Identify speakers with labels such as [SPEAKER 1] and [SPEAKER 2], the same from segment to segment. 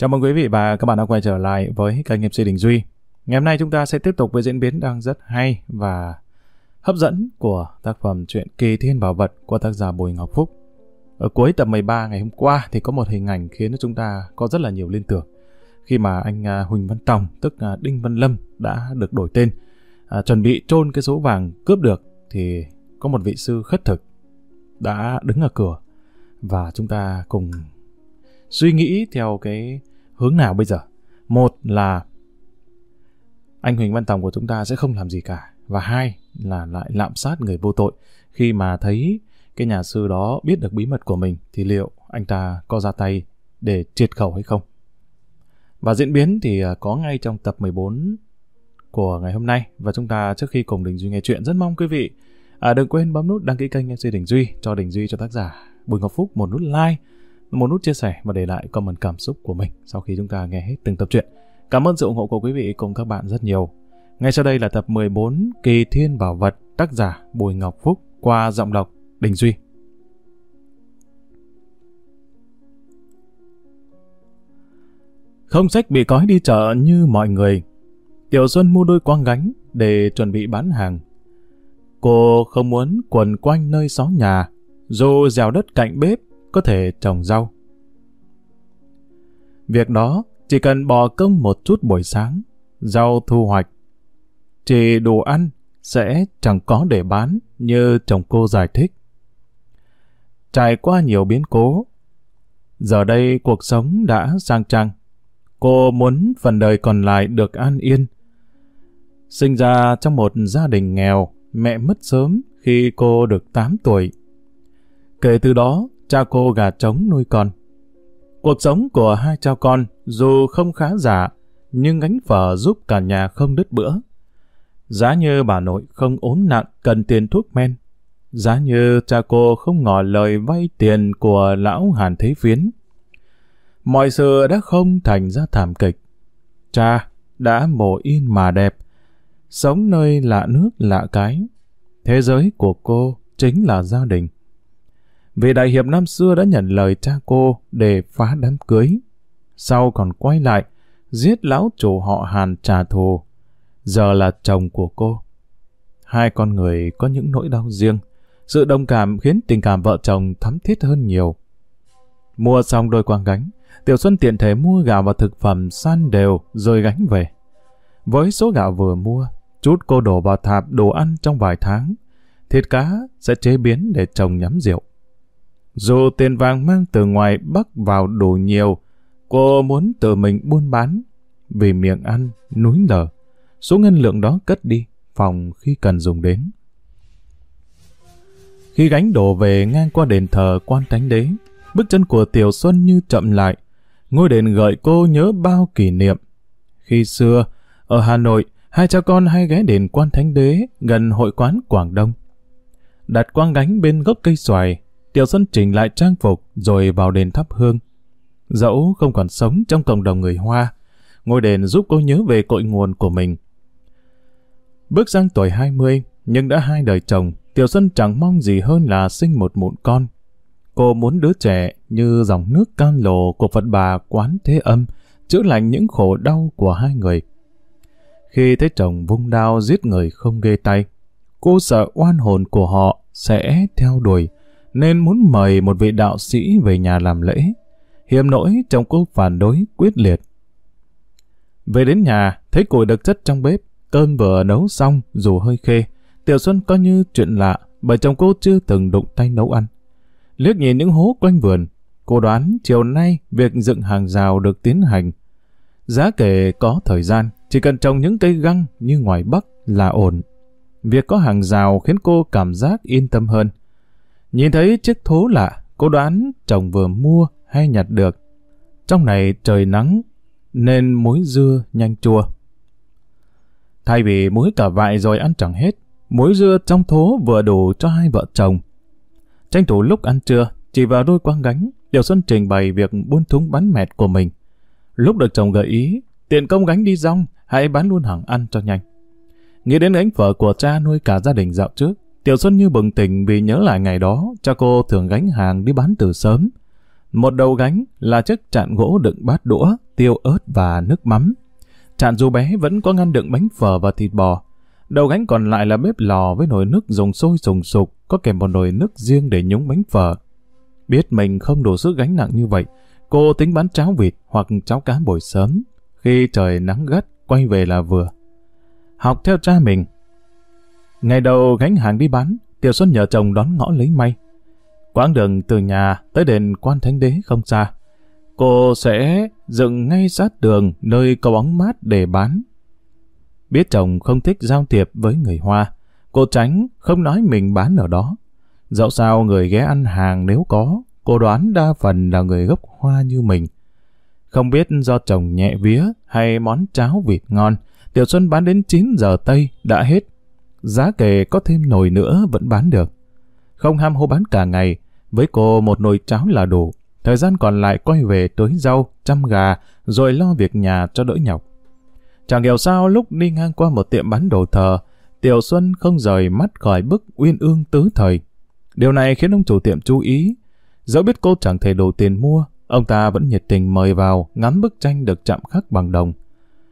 [SPEAKER 1] Chào mừng quý vị và các bạn đã quay trở lại với kênh MC Đình Duy. Ngày hôm nay chúng ta sẽ tiếp tục với diễn biến đang rất hay và hấp dẫn của tác phẩm truyện Kỳ Thiên Bảo Vật của tác giả Bùi Ngọc Phúc. Ở cuối tập 13 ngày hôm qua thì có một hình ảnh khiến chúng ta có rất là nhiều liên tưởng. Khi mà anh à, Huỳnh Văn Tòng, tức à, Đinh Văn Lâm đã được đổi tên, à, chuẩn bị chôn cái số vàng cướp được thì có một vị sư khất thực đã đứng ở cửa và chúng ta cùng suy nghĩ theo cái hướng nào bây giờ. Một là anh Huỳnh Văn Tòng của chúng ta sẽ không làm gì cả. Và hai là lại lạm sát người vô tội. Khi mà thấy cái nhà sư đó biết được bí mật của mình thì liệu anh ta có ra tay để triệt khẩu hay không? Và diễn biến thì à, có ngay trong tập 14 của ngày hôm nay. Và chúng ta trước khi cùng Đình Duy nghe chuyện rất mong quý vị à, đừng quên bấm nút đăng ký kênh MC Đình Duy cho Đình Duy cho tác giả Bùi Ngọc Phúc một nút like một nút chia sẻ và để lại comment cảm xúc của mình sau khi chúng ta nghe hết từng tập truyện. Cảm ơn sự ủng hộ của quý vị cùng các bạn rất nhiều. Ngay sau đây là tập 14 Kỳ Thiên Bảo Vật tác giả Bùi Ngọc Phúc qua giọng đọc Đình Duy. Không sách bị cói đi chợ như mọi người. Tiểu Xuân mua đôi quang gánh để chuẩn bị bán hàng. Cô không muốn quần quanh nơi xó nhà, dù dèo đất cạnh bếp có thể trồng rau. Việc đó chỉ cần bỏ công một chút buổi sáng, rau thu hoạch. Chỉ đồ ăn sẽ chẳng có để bán như chồng cô giải thích. Trải qua nhiều biến cố, giờ đây cuộc sống đã sang trang. Cô muốn phần đời còn lại được an yên. Sinh ra trong một gia đình nghèo, mẹ mất sớm khi cô được 8 tuổi. Kể từ đó, cha cô gà trống nuôi con. Cuộc sống của hai cha con dù không khá giả, nhưng gánh phở giúp cả nhà không đứt bữa. Giá như bà nội không ốm nặng cần tiền thuốc men. Giá như cha cô không ngỏ lời vay tiền của lão Hàn Thế Phiến. Mọi sự đã không thành ra thảm kịch. Cha đã mổ yên mà đẹp, sống nơi lạ nước lạ cái. Thế giới của cô chính là gia đình. Vì đại hiệp năm xưa đã nhận lời cha cô để phá đám cưới. Sau còn quay lại, giết lão chủ họ Hàn trả thù. Giờ là chồng của cô. Hai con người có những nỗi đau riêng. Sự đồng cảm khiến tình cảm vợ chồng thắm thiết hơn nhiều. Mua xong đôi quang gánh, Tiểu Xuân tiện thể mua gạo và thực phẩm san đều rồi gánh về. Với số gạo vừa mua, chút cô đổ vào thạp đồ ăn trong vài tháng. Thịt cá sẽ chế biến để chồng nhắm rượu. Dù tiền vàng mang từ ngoài Bắc vào đủ nhiều, cô muốn tự mình buôn bán. Vì miệng ăn, núi lở, số ngân lượng đó cất đi, phòng khi cần dùng đến. Khi gánh đổ về ngang qua đền thờ quan thánh đế, bước chân của Tiểu Xuân như chậm lại. Ngôi đền gợi cô nhớ bao kỷ niệm. Khi xưa, ở Hà Nội, hai cha con hay ghé đền quan thánh đế gần hội quán Quảng Đông. Đặt quang gánh bên gốc cây xoài, Tiểu Xuân chỉnh lại trang phục rồi vào đền thắp hương. Dẫu không còn sống trong cộng đồng người Hoa, ngôi đền giúp cô nhớ về cội nguồn của mình. Bước sang tuổi 20, nhưng đã hai đời chồng, Tiểu Xuân chẳng mong gì hơn là sinh một mụn con. Cô muốn đứa trẻ như dòng nước can lồ của Phật bà quán thế âm, chữa lành những khổ đau của hai người. Khi thấy chồng vung đao giết người không ghê tay, cô sợ oan hồn của họ sẽ theo đuổi, nên muốn mời một vị đạo sĩ về nhà làm lễ. Hiếm nỗi chồng cô phản đối quyết liệt. Về đến nhà, thấy củi được chất trong bếp, cơm vừa nấu xong dù hơi khê. Tiểu Xuân coi như chuyện lạ, bởi chồng cô chưa từng đụng tay nấu ăn. Liếc nhìn những hố quanh vườn, cô đoán chiều nay việc dựng hàng rào được tiến hành. Giá kể có thời gian, chỉ cần trồng những cây găng như ngoài Bắc là ổn. Việc có hàng rào khiến cô cảm giác yên tâm hơn. Nhìn thấy chiếc thố lạ, cô đoán chồng vừa mua hay nhặt được. Trong này trời nắng, nên muối dưa nhanh chua. Thay vì muối cả vại rồi ăn chẳng hết, muối dưa trong thố vừa đủ cho hai vợ chồng. Tranh thủ lúc ăn trưa, chỉ vào đôi quang gánh, Tiểu Xuân trình bày việc buôn thúng bán mẹt của mình. Lúc được chồng gợi ý, tiện công gánh đi rong, hãy bán luôn hàng ăn cho nhanh. Nghĩ đến gánh phở của cha nuôi cả gia đình dạo trước, Tiểu Xuân như bừng tỉnh vì nhớ lại ngày đó, cha cô thường gánh hàng đi bán từ sớm. Một đầu gánh là chiếc chạn gỗ đựng bát đũa, tiêu ớt và nước mắm. Chạn dù bé vẫn có ngăn đựng bánh phở và thịt bò. Đầu gánh còn lại là bếp lò với nồi nước dùng sôi sùng sục, có kèm một nồi nước riêng để nhúng bánh phở. Biết mình không đủ sức gánh nặng như vậy, cô tính bán cháo vịt hoặc cháo cá buổi sớm. Khi trời nắng gắt, quay về là vừa. Học theo cha mình. Ngày đầu gánh hàng đi bán, Tiểu Xuân nhờ chồng đón ngõ lấy may. Quãng đường từ nhà tới đền quan thánh đế không xa. Cô sẽ dựng ngay sát đường nơi có bóng mát để bán. Biết chồng không thích giao thiệp với người Hoa, cô tránh không nói mình bán ở đó. Dẫu sao người ghé ăn hàng nếu có, cô đoán đa phần là người gốc Hoa như mình. Không biết do chồng nhẹ vía hay món cháo vịt ngon, Tiểu Xuân bán đến 9 giờ Tây đã hết. Giá kề có thêm nồi nữa vẫn bán được. Không ham hô bán cả ngày, với cô một nồi cháo là đủ. Thời gian còn lại quay về tưới rau, chăm gà, rồi lo việc nhà cho đỡ nhọc. Chẳng hiểu sao lúc đi ngang qua một tiệm bán đồ thờ, Tiểu Xuân không rời mắt khỏi bức uyên ương tứ thời. Điều này khiến ông chủ tiệm chú ý. Dẫu biết cô chẳng thể đủ tiền mua, ông ta vẫn nhiệt tình mời vào ngắm bức tranh được chạm khắc bằng đồng.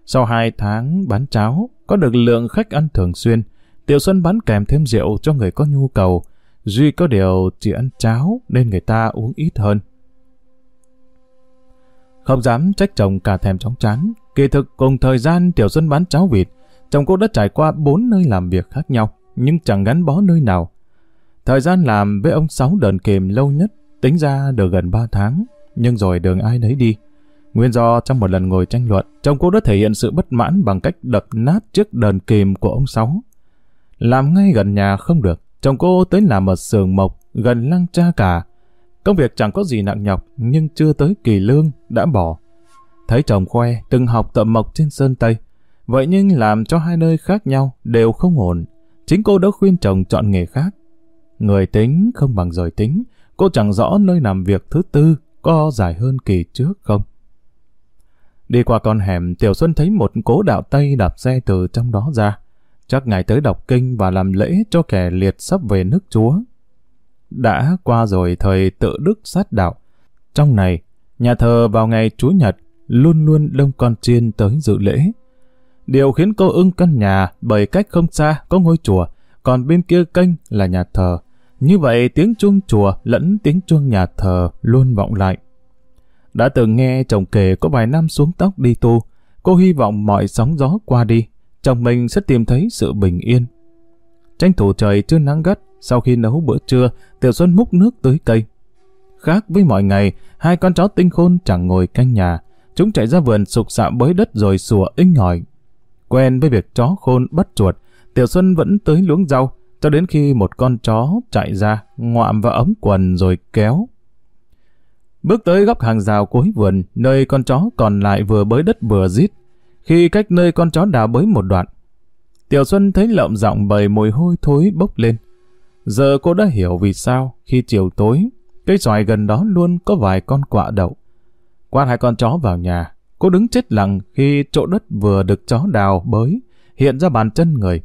[SPEAKER 1] Sau hai tháng bán cháo, có được lượng khách ăn thường xuyên, Tiểu Xuân bán kèm thêm rượu cho người có nhu cầu. Duy có điều chỉ ăn cháo nên người ta uống ít hơn. Không dám trách chồng cả thèm chóng chán. Kỳ thực cùng thời gian Tiểu Xuân bán cháo vịt, chồng cô đã trải qua bốn nơi làm việc khác nhau, nhưng chẳng gắn bó nơi nào. Thời gian làm với ông Sáu đờn kềm lâu nhất, tính ra được gần ba tháng, nhưng rồi đường ai nấy đi. Nguyên do trong một lần ngồi tranh luận, chồng cô đã thể hiện sự bất mãn bằng cách đập nát chiếc đờn kìm của ông Sáu. Làm ngay gần nhà không được, chồng cô tới làm ở sườn mộc, gần lăng cha cả. Công việc chẳng có gì nặng nhọc, nhưng chưa tới kỳ lương, đã bỏ. Thấy chồng khoe, từng học tậm mộc trên Sơn Tây. Vậy nhưng làm cho hai nơi khác nhau đều không ổn. Chính cô đã khuyên chồng chọn nghề khác. Người tính không bằng giỏi tính, cô chẳng rõ nơi làm việc thứ tư có dài hơn kỳ trước không. Đi qua con hẻm, Tiểu Xuân thấy một cố đạo Tây đạp xe từ trong đó ra. Chắc ngài tới đọc kinh và làm lễ cho kẻ liệt sắp về nước Chúa. Đã qua rồi thời tự đức sát đạo. Trong này, nhà thờ vào ngày Chúa Nhật luôn luôn đông con chiên tới dự lễ. Điều khiến cô ưng căn nhà bởi cách không xa có ngôi chùa, còn bên kia kênh là nhà thờ. Như vậy tiếng chuông chùa lẫn tiếng chuông nhà thờ luôn vọng lại. Đã từng nghe chồng kể có vài năm xuống tóc đi tu, cô hy vọng mọi sóng gió qua đi, chồng mình sẽ tìm thấy sự bình yên. Tranh thủ trời chưa nắng gắt, sau khi nấu bữa trưa, Tiểu Xuân múc nước tới cây. Khác với mọi ngày, hai con chó tinh khôn chẳng ngồi canh nhà. Chúng chạy ra vườn sục sạ bới đất rồi sủa inh ngòi. Quen với việc chó khôn bắt chuột, Tiểu Xuân vẫn tới luống rau, cho đến khi một con chó chạy ra, ngoạm vào ống quần rồi kéo. Bước tới góc hàng rào cuối vườn, nơi con chó còn lại vừa bới đất vừa rít, khi cách nơi con chó đào bới một đoạn. Tiểu Xuân thấy lợm giọng bầy mùi hôi thối bốc lên. Giờ cô đã hiểu vì sao khi chiều tối, cây xoài gần đó luôn có vài con quạ đậu. Quát hai con chó vào nhà, cô đứng chết lặng khi chỗ đất vừa được chó đào bới, hiện ra bàn chân người.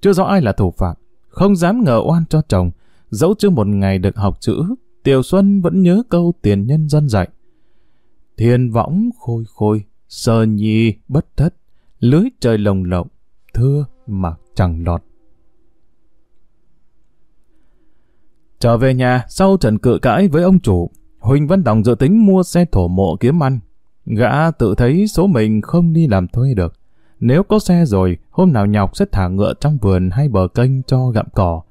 [SPEAKER 1] Chưa rõ ai là thủ phạm, không dám ngờ oan cho chồng, dẫu chưa một ngày được học chữ, Tiểu Xuân vẫn nhớ câu tiền nhân dân dạy. Thiên võng khôi khôi, sờ nhi bất thất, lưới trời lồng lộng, thưa mà chẳng lọt. Trở về nhà, sau trận cự cãi với ông chủ, Huỳnh Văn Đồng dự tính mua xe thổ mộ kiếm ăn. Gã tự thấy số mình không đi làm thuê được. Nếu có xe rồi, hôm nào nhọc sẽ thả ngựa trong vườn hay bờ kênh cho gặm cỏ.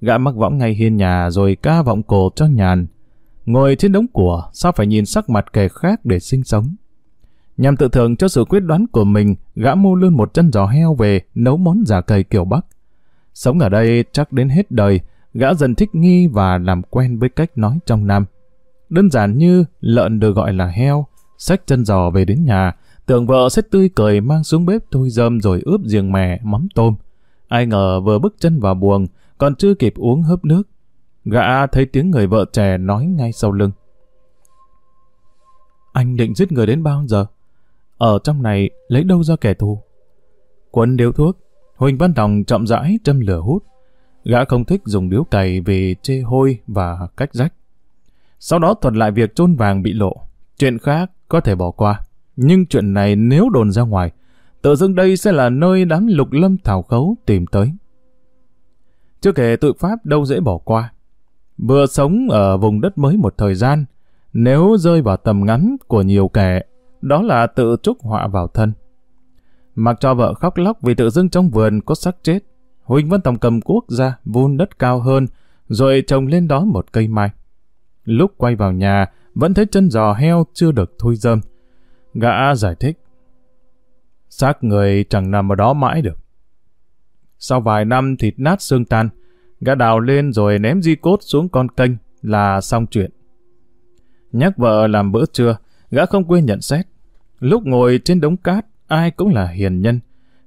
[SPEAKER 1] Gã mắc võng ngay hiên nhà rồi ca vọng cổ cho nhàn. Ngồi trên đống của, sao phải nhìn sắc mặt kẻ khác để sinh sống. Nhằm tự thưởng cho sự quyết đoán của mình, gã mua luôn một chân giò heo về nấu món giả cầy kiểu Bắc. Sống ở đây chắc đến hết đời, gã dần thích nghi và làm quen với cách nói trong Nam. Đơn giản như lợn được gọi là heo, xách chân giò về đến nhà, tưởng vợ sẽ tươi cười mang xuống bếp thôi dơm rồi ướp giềng mè, mắm tôm. Ai ngờ vừa bước chân vào buồng, còn chưa kịp uống hớp nước. Gã thấy tiếng người vợ trẻ nói ngay sau lưng. Anh định giết người đến bao giờ? Ở trong này lấy đâu ra kẻ thù? Quấn điếu thuốc, Huỳnh Văn Đồng chậm rãi châm lửa hút. Gã không thích dùng điếu cày vì chê hôi và cách rách. Sau đó thuật lại việc chôn vàng bị lộ. Chuyện khác có thể bỏ qua. Nhưng chuyện này nếu đồn ra ngoài, tự dưng đây sẽ là nơi đám lục lâm thảo khấu tìm tới. Chưa kể tự pháp đâu dễ bỏ qua. Vừa sống ở vùng đất mới một thời gian, nếu rơi vào tầm ngắm của nhiều kẻ, đó là tự trúc họa vào thân. Mặc cho vợ khóc lóc vì tự dưng trong vườn có xác chết, Huỳnh Văn Tòng cầm cuốc ra, vun đất cao hơn, rồi trồng lên đó một cây mai. Lúc quay vào nhà, vẫn thấy chân giò heo chưa được thui dâm. Gã giải thích. Xác người chẳng nằm ở đó mãi được. Sau vài năm thịt nát xương tan, gã đào lên rồi ném di cốt xuống con kênh là xong chuyện. Nhắc vợ làm bữa trưa, gã không quên nhận xét. Lúc ngồi trên đống cát, ai cũng là hiền nhân.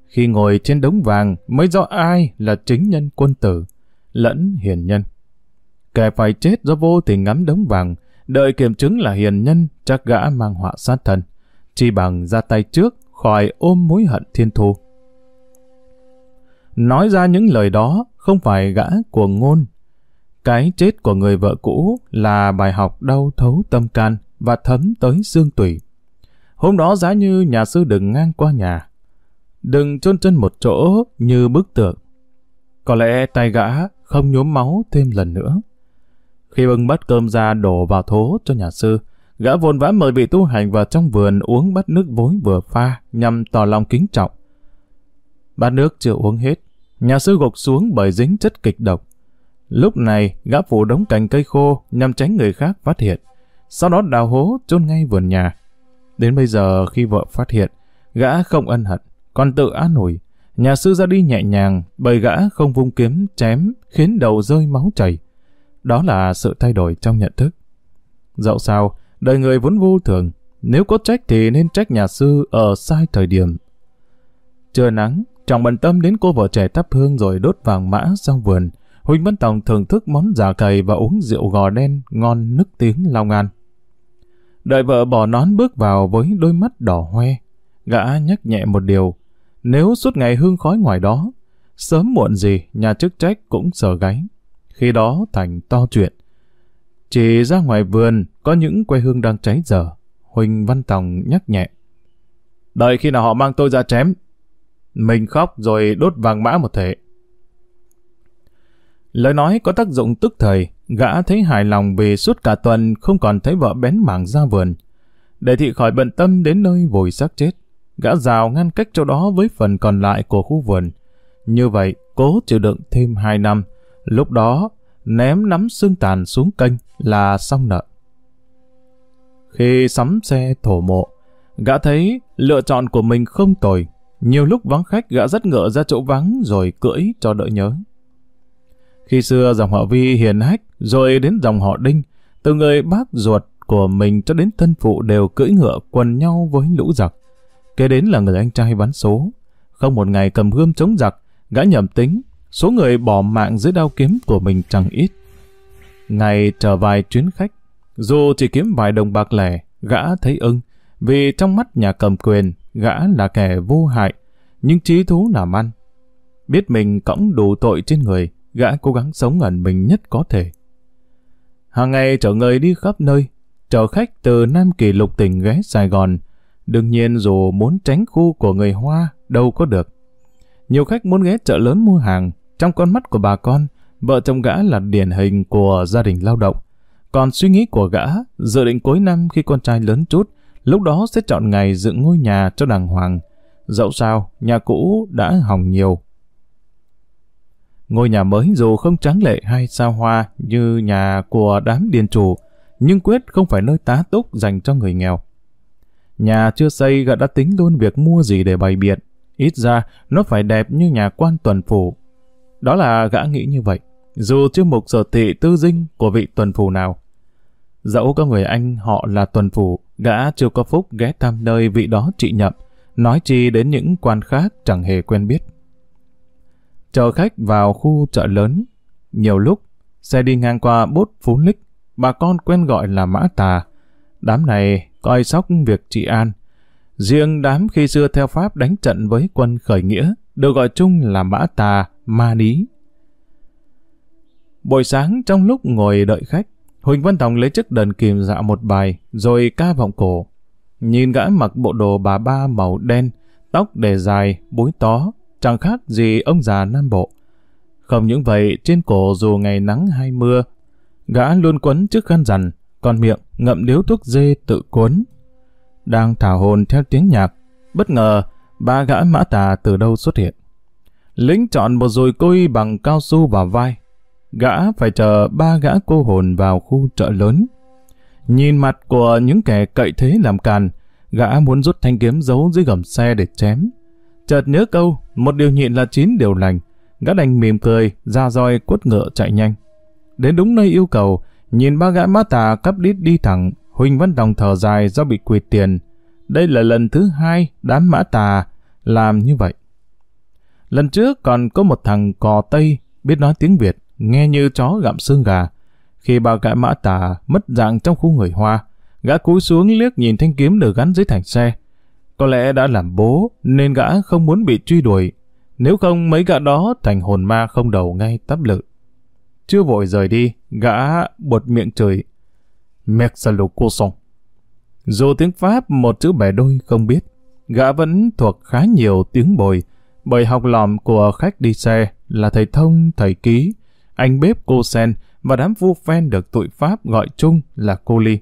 [SPEAKER 1] Khi ngồi trên đống vàng mới rõ ai là chính nhân quân tử, lẫn hiền nhân. Kẻ phải chết do vô tình ngắm đống vàng, đợi kiểm chứng là hiền nhân chắc gã mang họa sát thân. Chỉ bằng ra tay trước khỏi ôm mối hận thiên thu. Nói ra những lời đó không phải gã của ngôn. Cái chết của người vợ cũ là bài học đau thấu tâm can và thấm tới xương tủy. Hôm đó giá như nhà sư đừng ngang qua nhà. Đừng chôn chân một chỗ như bức tượng. Có lẽ tay gã không nhuốm máu thêm lần nữa. Khi bưng bát cơm ra đổ vào thố cho nhà sư, gã vồn vã mời vị tu hành vào trong vườn uống bát nước vối vừa pha nhằm tỏ lòng kính trọng. Bát nước chưa uống hết, nhà sư gục xuống bởi dính chất kịch độc. Lúc này, gã phủ đống cành cây khô nhằm tránh người khác phát hiện. Sau đó đào hố chôn ngay vườn nhà. Đến bây giờ khi vợ phát hiện, gã không ân hận, còn tự an ủi. Nhà sư ra đi nhẹ nhàng bởi gã không vung kiếm chém khiến đầu rơi máu chảy. Đó là sự thay đổi trong nhận thức. Dẫu sao, đời người vốn vô thường, nếu có trách thì nên trách nhà sư ở sai thời điểm. Trưa nắng, trọng bận tâm đến cô vợ trẻ thắp hương rồi đốt vàng mã sau vườn. Huỳnh Văn Tòng thưởng thức món giả cầy và uống rượu gò đen ngon nức tiếng Long An. Đợi vợ bỏ nón bước vào với đôi mắt đỏ hoe, gã nhắc nhẹ một điều. Nếu suốt ngày hương khói ngoài đó, sớm muộn gì nhà chức trách cũng sờ gáy. Khi đó thành to chuyện. Chỉ ra ngoài vườn có những que hương đang cháy dở. Huỳnh Văn Tòng nhắc nhẹ. Đợi khi nào họ mang tôi ra chém. Mình khóc rồi đốt vàng mã một thể. Lời nói có tác dụng tức thời, gã thấy hài lòng vì suốt cả tuần không còn thấy vợ bén mảng ra vườn. Để thị khỏi bận tâm đến nơi vùi xác chết, gã rào ngăn cách chỗ đó với phần còn lại của khu vườn. Như vậy, cố chịu đựng thêm hai năm, lúc đó ném nắm xương tàn xuống kênh là xong nợ. Khi sắm xe thổ mộ, gã thấy lựa chọn của mình không tồi. Nhiều lúc vắng khách gã rất ngựa ra chỗ vắng rồi cưỡi cho đỡ nhớ. Khi xưa dòng họ Vi hiền hách, rồi đến dòng họ Đinh, từ người bác ruột của mình cho đến thân phụ đều cưỡi ngựa quần nhau với lũ giặc. Kế đến là người anh trai bắn số. Không một ngày cầm gươm chống giặc, gã nhầm tính, số người bỏ mạng dưới đao kiếm của mình chẳng ít. Ngày trở vài chuyến khách, dù chỉ kiếm vài đồng bạc lẻ, gã thấy ưng, vì trong mắt nhà cầm quyền, gã là kẻ vô hại, nhưng trí thú làm ăn. Biết mình cõng đủ tội trên người, gã cố gắng sống ẩn mình nhất có thể. Hàng ngày chở người đi khắp nơi, chở khách từ Nam Kỳ lục tỉnh ghé Sài Gòn. Đương nhiên dù muốn tránh khu của người Hoa, đâu có được. Nhiều khách muốn ghé chợ lớn mua hàng, trong con mắt của bà con, vợ chồng gã là điển hình của gia đình lao động. Còn suy nghĩ của gã, dự định cuối năm khi con trai lớn chút, lúc đó sẽ chọn ngày dựng ngôi nhà cho đàng hoàng. Dẫu sao, nhà cũ đã hỏng nhiều, Ngôi nhà mới dù không tráng lệ hay xa hoa như nhà của đám điền chủ, nhưng quyết không phải nơi tá túc dành cho người nghèo. Nhà chưa xây gã đã tính luôn việc mua gì để bày biện. Ít ra, nó phải đẹp như nhà quan tuần phủ. Đó là gã nghĩ như vậy, dù chưa mục sở thị tư dinh của vị tuần phủ nào. Dẫu có người anh họ là tuần phủ, gã chưa có phúc ghé thăm nơi vị đó trị nhậm, nói chi đến những quan khác chẳng hề quen biết chờ khách vào khu chợ lớn. Nhiều lúc, xe đi ngang qua bốt Phú Lích, bà con quen gọi là Mã Tà. Đám này coi sóc việc trị an. Riêng đám khi xưa theo Pháp đánh trận với quân khởi nghĩa, được gọi chung là Mã Tà, Ma Ní. Buổi sáng trong lúc ngồi đợi khách, Huỳnh Văn Tòng lấy chiếc đờn kìm dạo một bài, rồi ca vọng cổ. Nhìn gã mặc bộ đồ bà ba màu đen, tóc để dài, búi tó, chẳng khác gì ông già Nam Bộ. Không những vậy, trên cổ dù ngày nắng hay mưa, gã luôn quấn chiếc khăn rằn, còn miệng ngậm điếu thuốc dê tự cuốn. Đang thảo hồn theo tiếng nhạc, bất ngờ ba gã mã tà từ đâu xuất hiện. Lính chọn một dùi côi bằng cao su vào vai. Gã phải chờ ba gã cô hồn vào khu chợ lớn. Nhìn mặt của những kẻ cậy thế làm càn, gã muốn rút thanh kiếm giấu dưới gầm xe để chém. Chợt nhớ câu, một điều nhịn là chín điều lành. Gã đành mỉm cười, ra roi quất ngựa chạy nhanh. Đến đúng nơi yêu cầu, nhìn ba gã má tà cắp đít đi thẳng, Huỳnh Văn Đồng thở dài do bị quỵt tiền. Đây là lần thứ hai đám mã tà làm như vậy. Lần trước còn có một thằng cò Tây biết nói tiếng Việt, nghe như chó gặm xương gà. Khi ba gã mã tà mất dạng trong khu người Hoa, gã cúi xuống liếc nhìn thanh kiếm được gắn dưới thành xe. Có lẽ đã làm bố nên gã không muốn bị truy đuổi. Nếu không mấy gã đó thành hồn ma không đầu ngay tắp lự. Chưa vội rời đi, gã buột miệng chửi. Mec cô song. Dù tiếng Pháp một chữ bẻ đôi không biết, gã vẫn thuộc khá nhiều tiếng bồi, bởi học lòm của khách đi xe là thầy thông, thầy ký, anh bếp cô sen và đám vu phen được tụi Pháp gọi chung là cô ly.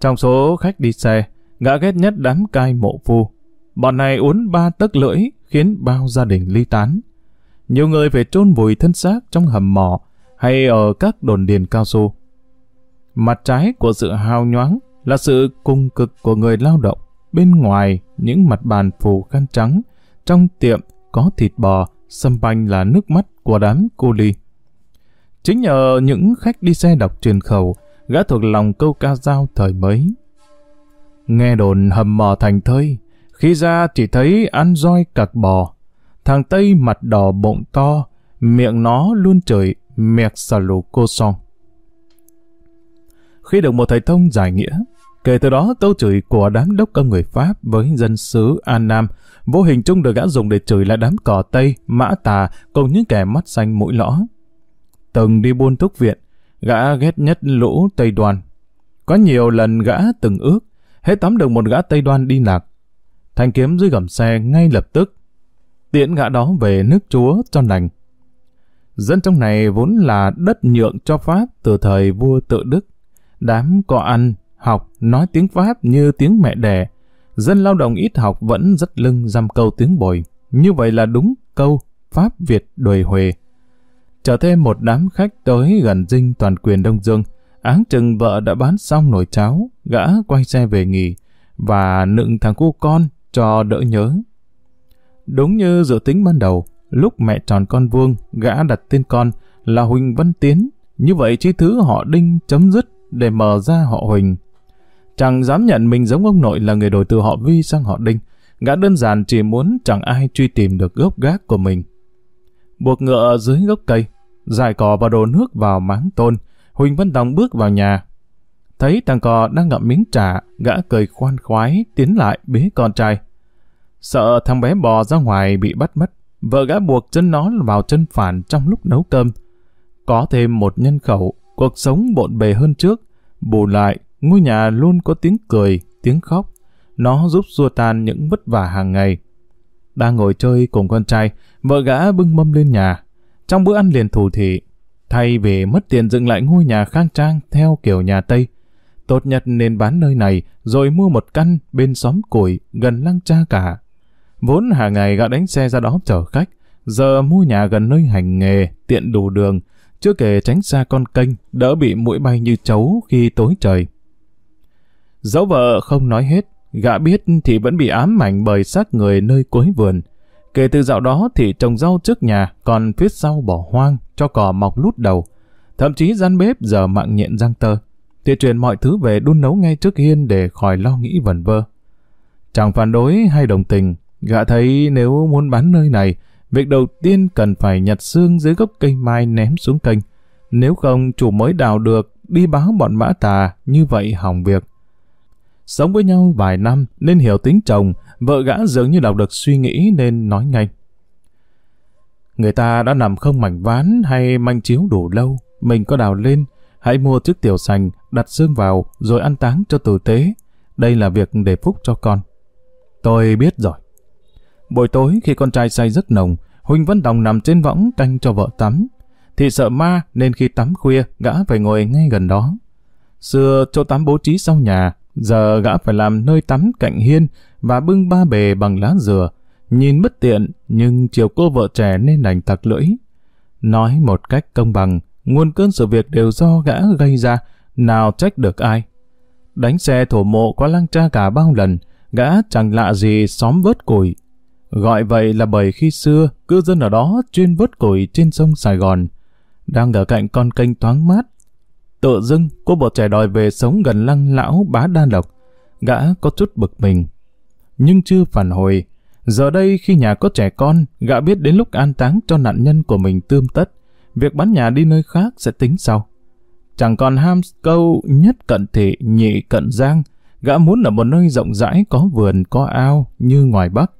[SPEAKER 1] Trong số khách đi xe, gã ghét nhất đám cai mộ phu. Bọn này uốn ba tấc lưỡi khiến bao gia đình ly tán. Nhiều người phải chôn vùi thân xác trong hầm mỏ hay ở các đồn điền cao su. Mặt trái của sự hào nhoáng là sự cung cực của người lao động. Bên ngoài, những mặt bàn phủ khăn trắng, trong tiệm có thịt bò, xâm banh là nước mắt của đám cô ly. Chính nhờ những khách đi xe đọc truyền khẩu, gã thuộc lòng câu ca dao thời mới. Nghe đồn hầm mò thành thơi, khi ra chỉ thấy ăn roi cặc bò. Thằng Tây mặt đỏ bụng to, miệng nó luôn chửi mẹc xà lù cô son. Khi được một thầy thông giải nghĩa, kể từ đó câu chửi của đám đốc công người Pháp với dân xứ An Nam vô hình chung được gã dùng để chửi lại đám cỏ Tây, mã tà cùng những kẻ mắt xanh mũi lõ. Từng đi buôn thuốc viện, gã ghét nhất lũ Tây đoàn Có nhiều lần gã từng ước, hết tóm được một gã Tây Đoan đi lạc. Thanh kiếm dưới gầm xe ngay lập tức, tiễn gã đó về nước chúa cho lành. Dân trong này vốn là đất nhượng cho Pháp từ thời vua tự Đức. Đám có ăn, học, nói tiếng Pháp như tiếng mẹ đẻ. Dân lao động ít học vẫn rất lưng dăm câu tiếng bồi. Như vậy là đúng câu Pháp Việt đồi huề. Trở thêm một đám khách tới gần dinh toàn quyền Đông Dương. Áng chừng vợ đã bán xong nồi cháo, gã quay xe về nghỉ và nựng thằng cu con cho đỡ nhớ. Đúng như dự tính ban đầu, lúc mẹ tròn con vuông, gã đặt tên con là Huỳnh Văn Tiến. Như vậy chi thứ họ Đinh chấm dứt để mở ra họ Huỳnh. Chẳng dám nhận mình giống ông nội là người đổi từ họ Vi sang họ Đinh. Gã đơn giản chỉ muốn chẳng ai truy tìm được gốc gác của mình. Buộc ngựa dưới gốc cây, dài cỏ và đồ nước vào máng tôn, Huỳnh Văn Đồng bước vào nhà. Thấy thằng cò đang ngậm miếng trà, gã cười khoan khoái tiến lại bế con trai. Sợ thằng bé bò ra ngoài bị bắt mất, vợ gã buộc chân nó vào chân phản trong lúc nấu cơm. Có thêm một nhân khẩu, cuộc sống bộn bề hơn trước. Bù lại, ngôi nhà luôn có tiếng cười, tiếng khóc. Nó giúp xua tan những vất vả hàng ngày. Đang ngồi chơi cùng con trai, vợ gã bưng mâm lên nhà. Trong bữa ăn liền thủ thị, thay vì mất tiền dựng lại ngôi nhà khang trang theo kiểu nhà Tây, tốt nhất nên bán nơi này rồi mua một căn bên xóm củi gần lăng cha cả. Vốn hàng ngày gã đánh xe ra đó chở khách, giờ mua nhà gần nơi hành nghề, tiện đủ đường, chưa kể tránh xa con kênh, đỡ bị mũi bay như chấu khi tối trời. Dẫu vợ không nói hết, gã biết thì vẫn bị ám ảnh bởi xác người nơi cuối vườn. Kể từ dạo đó thì trồng rau trước nhà, còn phía sau bỏ hoang, cho cỏ mọc lút đầu. Thậm chí gian bếp giờ mạng nhện răng tơ. Thì truyền mọi thứ về đun nấu ngay trước hiên để khỏi lo nghĩ vẩn vơ. Chẳng phản đối hay đồng tình, Gã thấy nếu muốn bán nơi này, việc đầu tiên cần phải nhặt xương dưới gốc cây mai ném xuống kênh. Nếu không chủ mới đào được, đi báo bọn mã tà, như vậy hỏng việc. Sống với nhau vài năm nên hiểu tính chồng, vợ gã dường như đọc được suy nghĩ nên nói ngay. Người ta đã nằm không mảnh ván hay manh chiếu đủ lâu, mình có đào lên, hãy mua chiếc tiểu sành, đặt xương vào, rồi ăn táng cho tử tế. Đây là việc để phúc cho con. Tôi biết rồi. Buổi tối khi con trai say rất nồng, Huỳnh Văn Đồng nằm trên võng canh cho vợ tắm. Thị sợ ma nên khi tắm khuya, gã phải ngồi ngay gần đó. Xưa chỗ tắm bố trí sau nhà, giờ gã phải làm nơi tắm cạnh hiên và bưng ba bề bằng lá dừa. Nhìn bất tiện, nhưng chiều cô vợ trẻ nên đành tặc lưỡi. Nói một cách công bằng, nguồn cơn sự việc đều do gã gây ra, nào trách được ai. Đánh xe thổ mộ có lăng cha cả bao lần, gã chẳng lạ gì xóm vớt củi. Gọi vậy là bởi khi xưa, cư dân ở đó chuyên vớt củi trên sông Sài Gòn. Đang ở cạnh con kênh thoáng mát. Tự dưng, cô bộ trẻ đòi về sống gần lăng lão bá đa lộc. Gã có chút bực mình. Nhưng chưa phản hồi. Giờ đây khi nhà có trẻ con, gã biết đến lúc an táng cho nạn nhân của mình tươm tất. Việc bán nhà đi nơi khác sẽ tính sau. Chẳng còn ham câu nhất cận thị, nhị cận giang. Gã muốn ở một nơi rộng rãi có vườn, có ao như ngoài Bắc.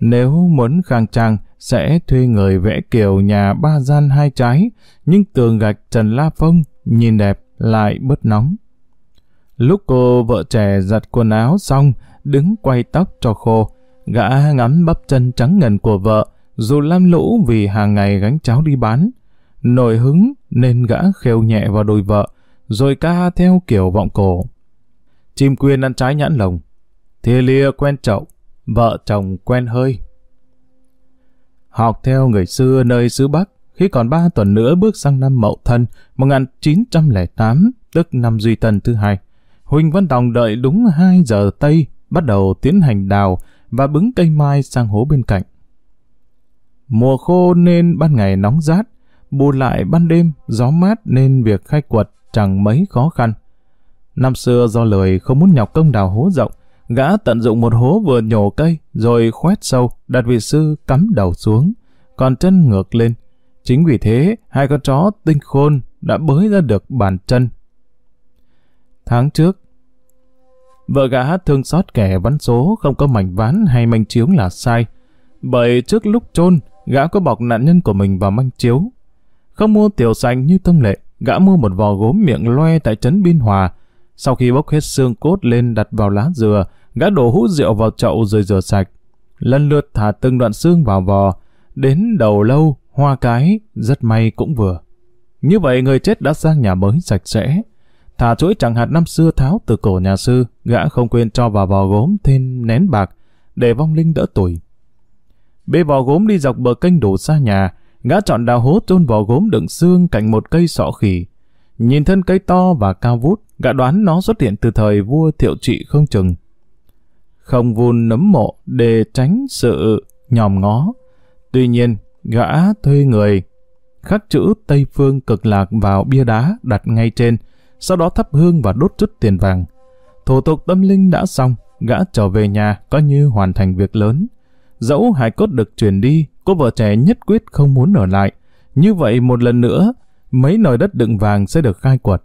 [SPEAKER 1] Nếu muốn khang trang, sẽ thuê người vẽ kiểu nhà ba gian hai trái, nhưng tường gạch trần la phong, nhìn đẹp lại bớt nóng. Lúc cô vợ trẻ giặt quần áo xong, đứng quay tóc cho khô, gã ngắm bắp chân trắng ngần của vợ, dù lam lũ vì hàng ngày gánh cháo đi bán. Nổi hứng nên gã khêu nhẹ vào đôi vợ, rồi ca theo kiểu vọng cổ. Chim quyên ăn trái nhãn lồng, thìa lia quen chậu, vợ chồng quen hơi. Học theo người xưa nơi xứ Bắc, khi còn ba tuần nữa bước sang năm Mậu Thân 1908, tức năm Duy Tân thứ hai. Huỳnh Văn Đồng đợi đúng 2 giờ Tây, bắt đầu tiến hành đào và bứng cây mai sang hố bên cạnh. Mùa khô nên ban ngày nóng rát, bù lại ban đêm gió mát nên việc khai quật chẳng mấy khó khăn. Năm xưa do lời không muốn nhọc công đào hố rộng, Gã tận dụng một hố vừa nhổ cây, rồi khoét sâu, đặt vị sư cắm đầu xuống, còn chân ngược lên. Chính vì thế, hai con chó tinh khôn đã bới ra được bàn chân. Tháng trước, vợ gã thương xót kẻ vắn số không có mảnh ván hay manh chiếu là sai. Bởi trước lúc chôn gã có bọc nạn nhân của mình vào manh chiếu. Không mua tiểu xanh như thông lệ, gã mua một vò gốm miệng loe tại trấn Biên Hòa. Sau khi bốc hết xương cốt lên đặt vào lá dừa, gã đổ hũ rượu vào chậu rồi rửa sạch. Lần lượt thả từng đoạn xương vào vò, đến đầu lâu, hoa cái, rất may cũng vừa. Như vậy người chết đã sang nhà mới sạch sẽ. Thả chuỗi chẳng hạt năm xưa tháo từ cổ nhà sư, gã không quên cho vào vò gốm thêm nén bạc, để vong linh đỡ tuổi. Bê vò gốm đi dọc bờ kênh đổ xa nhà, gã chọn đào hố chôn vò gốm đựng xương cạnh một cây sọ khỉ. Nhìn thân cây to và cao vút, gã đoán nó xuất hiện từ thời vua thiệu trị không chừng không vun nấm mộ để tránh sự nhòm ngó. Tuy nhiên, gã thuê người khắc chữ Tây Phương cực lạc vào bia đá đặt ngay trên, sau đó thắp hương và đốt chút tiền vàng. Thủ tục tâm linh đã xong, gã trở về nhà coi như hoàn thành việc lớn. Dẫu hải cốt được chuyển đi, cô vợ trẻ nhất quyết không muốn ở lại. Như vậy một lần nữa, mấy nồi đất đựng vàng sẽ được khai quật.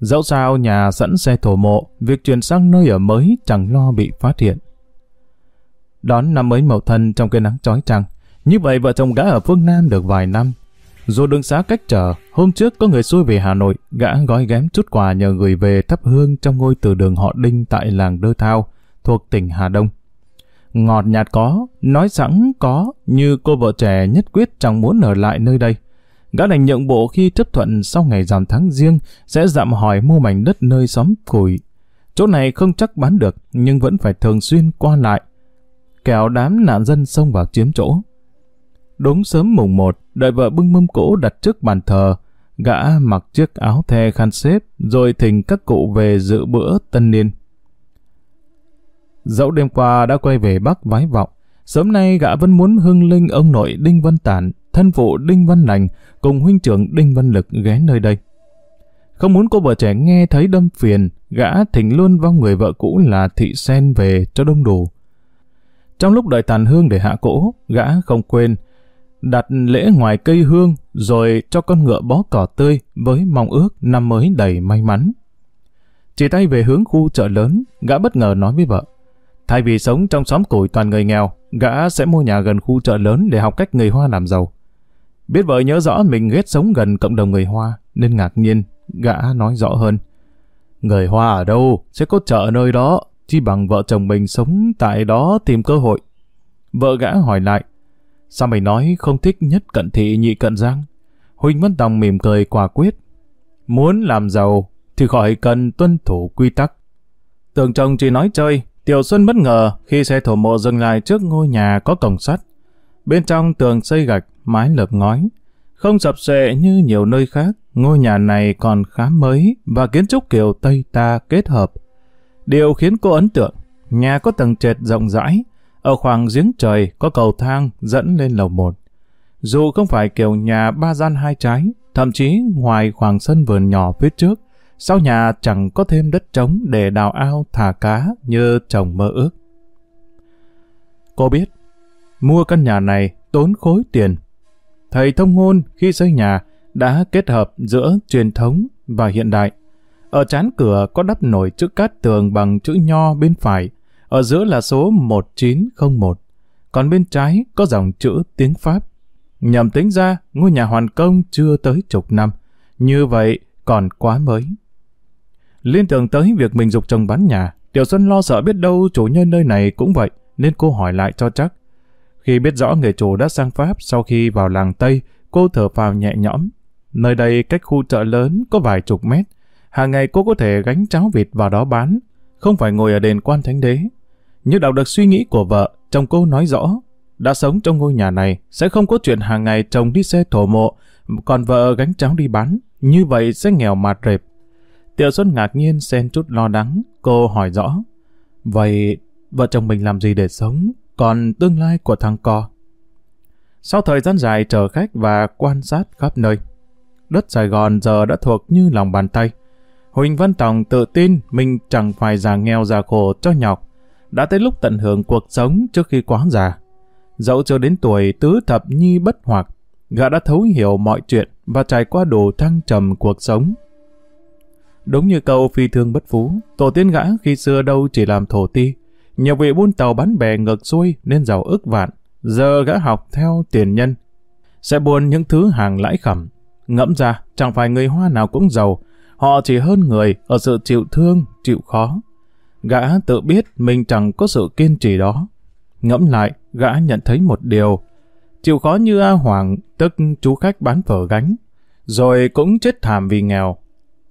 [SPEAKER 1] Dẫu sao nhà sẵn xe thổ mộ, việc chuyển sang nơi ở mới chẳng lo bị phát hiện. Đón năm mới mậu thân trong cây nắng chói chang. Như vậy vợ chồng gã ở phương Nam được vài năm. Dù đường xá cách trở, hôm trước có người xuôi về Hà Nội, gã gói ghém chút quà nhờ người về thắp hương trong ngôi từ đường họ Đinh tại làng Đơ Thao, thuộc tỉnh Hà Đông. Ngọt nhạt có, nói sẵn có, như cô vợ trẻ nhất quyết chẳng muốn ở lại nơi đây. Gã đành nhượng bộ khi chấp thuận sau ngày giảm tháng riêng sẽ dặm hỏi mua mảnh đất nơi xóm củi. Chỗ này không chắc bán được nhưng vẫn phải thường xuyên qua lại. Kẻo đám nạn dân xông vào chiếm chỗ. Đúng sớm mùng một, đợi vợ bưng mâm cỗ đặt trước bàn thờ, gã mặc chiếc áo the khăn xếp rồi thỉnh các cụ về dự bữa tân niên. Dẫu đêm qua đã quay về Bắc vái vọng, sớm nay gã vẫn muốn hưng linh ông nội Đinh Văn Tản thân phụ Đinh Văn Lành cùng huynh trưởng Đinh Văn Lực ghé nơi đây. Không muốn cô vợ trẻ nghe thấy đâm phiền, gã thỉnh luôn vong người vợ cũ là Thị Sen về cho đông đủ. Trong lúc đợi tàn hương để hạ cỗ, gã không quên đặt lễ ngoài cây hương rồi cho con ngựa bó cỏ tươi với mong ước năm mới đầy may mắn. Chỉ tay về hướng khu chợ lớn, gã bất ngờ nói với vợ. Thay vì sống trong xóm củi toàn người nghèo, gã sẽ mua nhà gần khu chợ lớn để học cách người Hoa làm giàu. Biết vợ nhớ rõ mình ghét sống gần cộng đồng người Hoa, nên ngạc nhiên, gã nói rõ hơn. Người Hoa ở đâu sẽ có chợ nơi đó, chi bằng vợ chồng mình sống tại đó tìm cơ hội. Vợ gã hỏi lại, sao mày nói không thích nhất cận thị nhị cận giang? Huỳnh Văn Tòng mỉm cười quả quyết. Muốn làm giàu thì khỏi cần tuân thủ quy tắc. Tưởng chồng chỉ nói chơi, Tiểu Xuân bất ngờ khi xe thổ mộ dừng lại trước ngôi nhà có cổng sắt. Bên trong tường xây gạch, mái lợp ngói. Không sập sệ như nhiều nơi khác, ngôi nhà này còn khá mới và kiến trúc kiểu Tây ta kết hợp. Điều khiến cô ấn tượng, nhà có tầng trệt rộng rãi, ở khoảng giếng trời có cầu thang dẫn lên lầu một. Dù không phải kiểu nhà ba gian hai trái, thậm chí ngoài khoảng sân vườn nhỏ phía trước, sau nhà chẳng có thêm đất trống để đào ao thả cá như chồng mơ ước. Cô biết, mua căn nhà này tốn khối tiền. Thầy thông ngôn khi xây nhà đã kết hợp giữa truyền thống và hiện đại. Ở chán cửa có đắp nổi chữ cát tường bằng chữ nho bên phải, ở giữa là số 1901, còn bên trái có dòng chữ tiếng Pháp. Nhầm tính ra, ngôi nhà hoàn công chưa tới chục năm, như vậy còn quá mới. Liên tưởng tới việc mình dục chồng bán nhà, Tiểu Xuân lo sợ biết đâu chủ nhân nơi này cũng vậy, nên cô hỏi lại cho chắc. Khi biết rõ người chủ đã sang Pháp sau khi vào làng Tây, cô thở phào nhẹ nhõm. Nơi đây cách khu chợ lớn có vài chục mét. Hàng ngày cô có thể gánh cháo vịt vào đó bán, không phải ngồi ở đền quan thánh đế. Như đọc được suy nghĩ của vợ, chồng cô nói rõ, đã sống trong ngôi nhà này, sẽ không có chuyện hàng ngày chồng đi xe thổ mộ, còn vợ gánh cháo đi bán, như vậy sẽ nghèo mạt rệp. Tiểu Xuân ngạc nhiên xen chút lo lắng, cô hỏi rõ. Vậy vợ chồng mình làm gì để sống, còn tương lai của thằng co? Sau thời gian dài chờ khách và quan sát khắp nơi, đất Sài Gòn giờ đã thuộc như lòng bàn tay. Huỳnh Văn Tòng tự tin mình chẳng phải già nghèo già khổ cho nhọc, đã tới lúc tận hưởng cuộc sống trước khi quá già. Dẫu chưa đến tuổi tứ thập nhi bất hoặc, gã đã thấu hiểu mọi chuyện và trải qua đủ thăng trầm cuộc sống. Đúng như câu phi thương bất phú, tổ tiên gã khi xưa đâu chỉ làm thổ ti. Nhiều vị buôn tàu bán bè ngược xuôi nên giàu ức vạn. Giờ gã học theo tiền nhân. Sẽ buôn những thứ hàng lãi khẩm. Ngẫm ra, chẳng phải người Hoa nào cũng giàu. Họ chỉ hơn người ở sự chịu thương, chịu khó. Gã tự biết mình chẳng có sự kiên trì đó. Ngẫm lại, gã nhận thấy một điều. Chịu khó như A Hoàng, tức chú khách bán phở gánh. Rồi cũng chết thảm vì nghèo,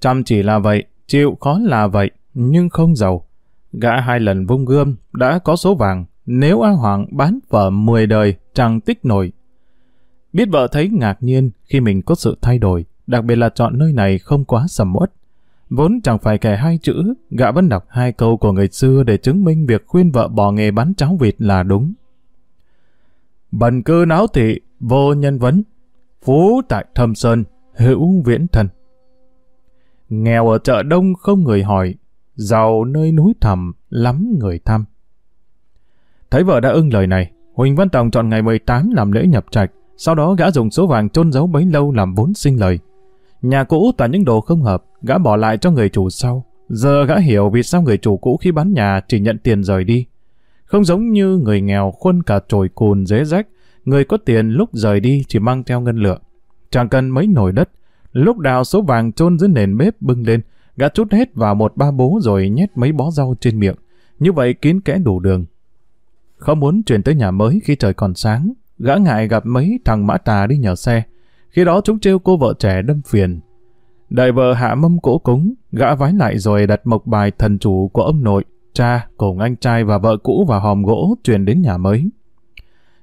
[SPEAKER 1] Chăm chỉ là vậy, chịu khó là vậy, nhưng không giàu. Gã hai lần vung gươm, đã có số vàng, nếu A Hoàng bán vợ 10 đời, chẳng tích nổi. Biết vợ thấy ngạc nhiên khi mình có sự thay đổi, đặc biệt là chọn nơi này không quá sầm uất. Vốn chẳng phải kẻ hai chữ, gã vẫn đọc hai câu của người xưa để chứng minh việc khuyên vợ bỏ nghề bán cháo vịt là đúng. Bần cư náo thị, vô nhân vấn, phú tại thâm sơn, hữu viễn thần. Nghèo ở chợ đông không người hỏi, giàu nơi núi thẳm lắm người thăm. Thấy vợ đã ưng lời này, Huỳnh Văn Tòng chọn ngày 18 làm lễ nhập trạch, sau đó gã dùng số vàng chôn giấu bấy lâu làm vốn sinh lời. Nhà cũ toàn những đồ không hợp, gã bỏ lại cho người chủ sau. Giờ gã hiểu vì sao người chủ cũ khi bán nhà chỉ nhận tiền rời đi. Không giống như người nghèo khuân cả trồi cùn dế rách, người có tiền lúc rời đi chỉ mang theo ngân lượng. Chẳng cần mấy nồi đất, Lúc đào số vàng chôn dưới nền bếp bưng lên, gã chút hết vào một ba bố rồi nhét mấy bó rau trên miệng. Như vậy kín kẽ đủ đường. Không muốn chuyển tới nhà mới khi trời còn sáng, gã ngại gặp mấy thằng mã tà đi nhờ xe. Khi đó chúng trêu cô vợ trẻ đâm phiền. Đợi vợ hạ mâm cỗ cúng, gã vái lại rồi đặt mộc bài thần chủ của ông nội, cha, cùng anh trai và vợ cũ vào hòm gỗ chuyển đến nhà mới.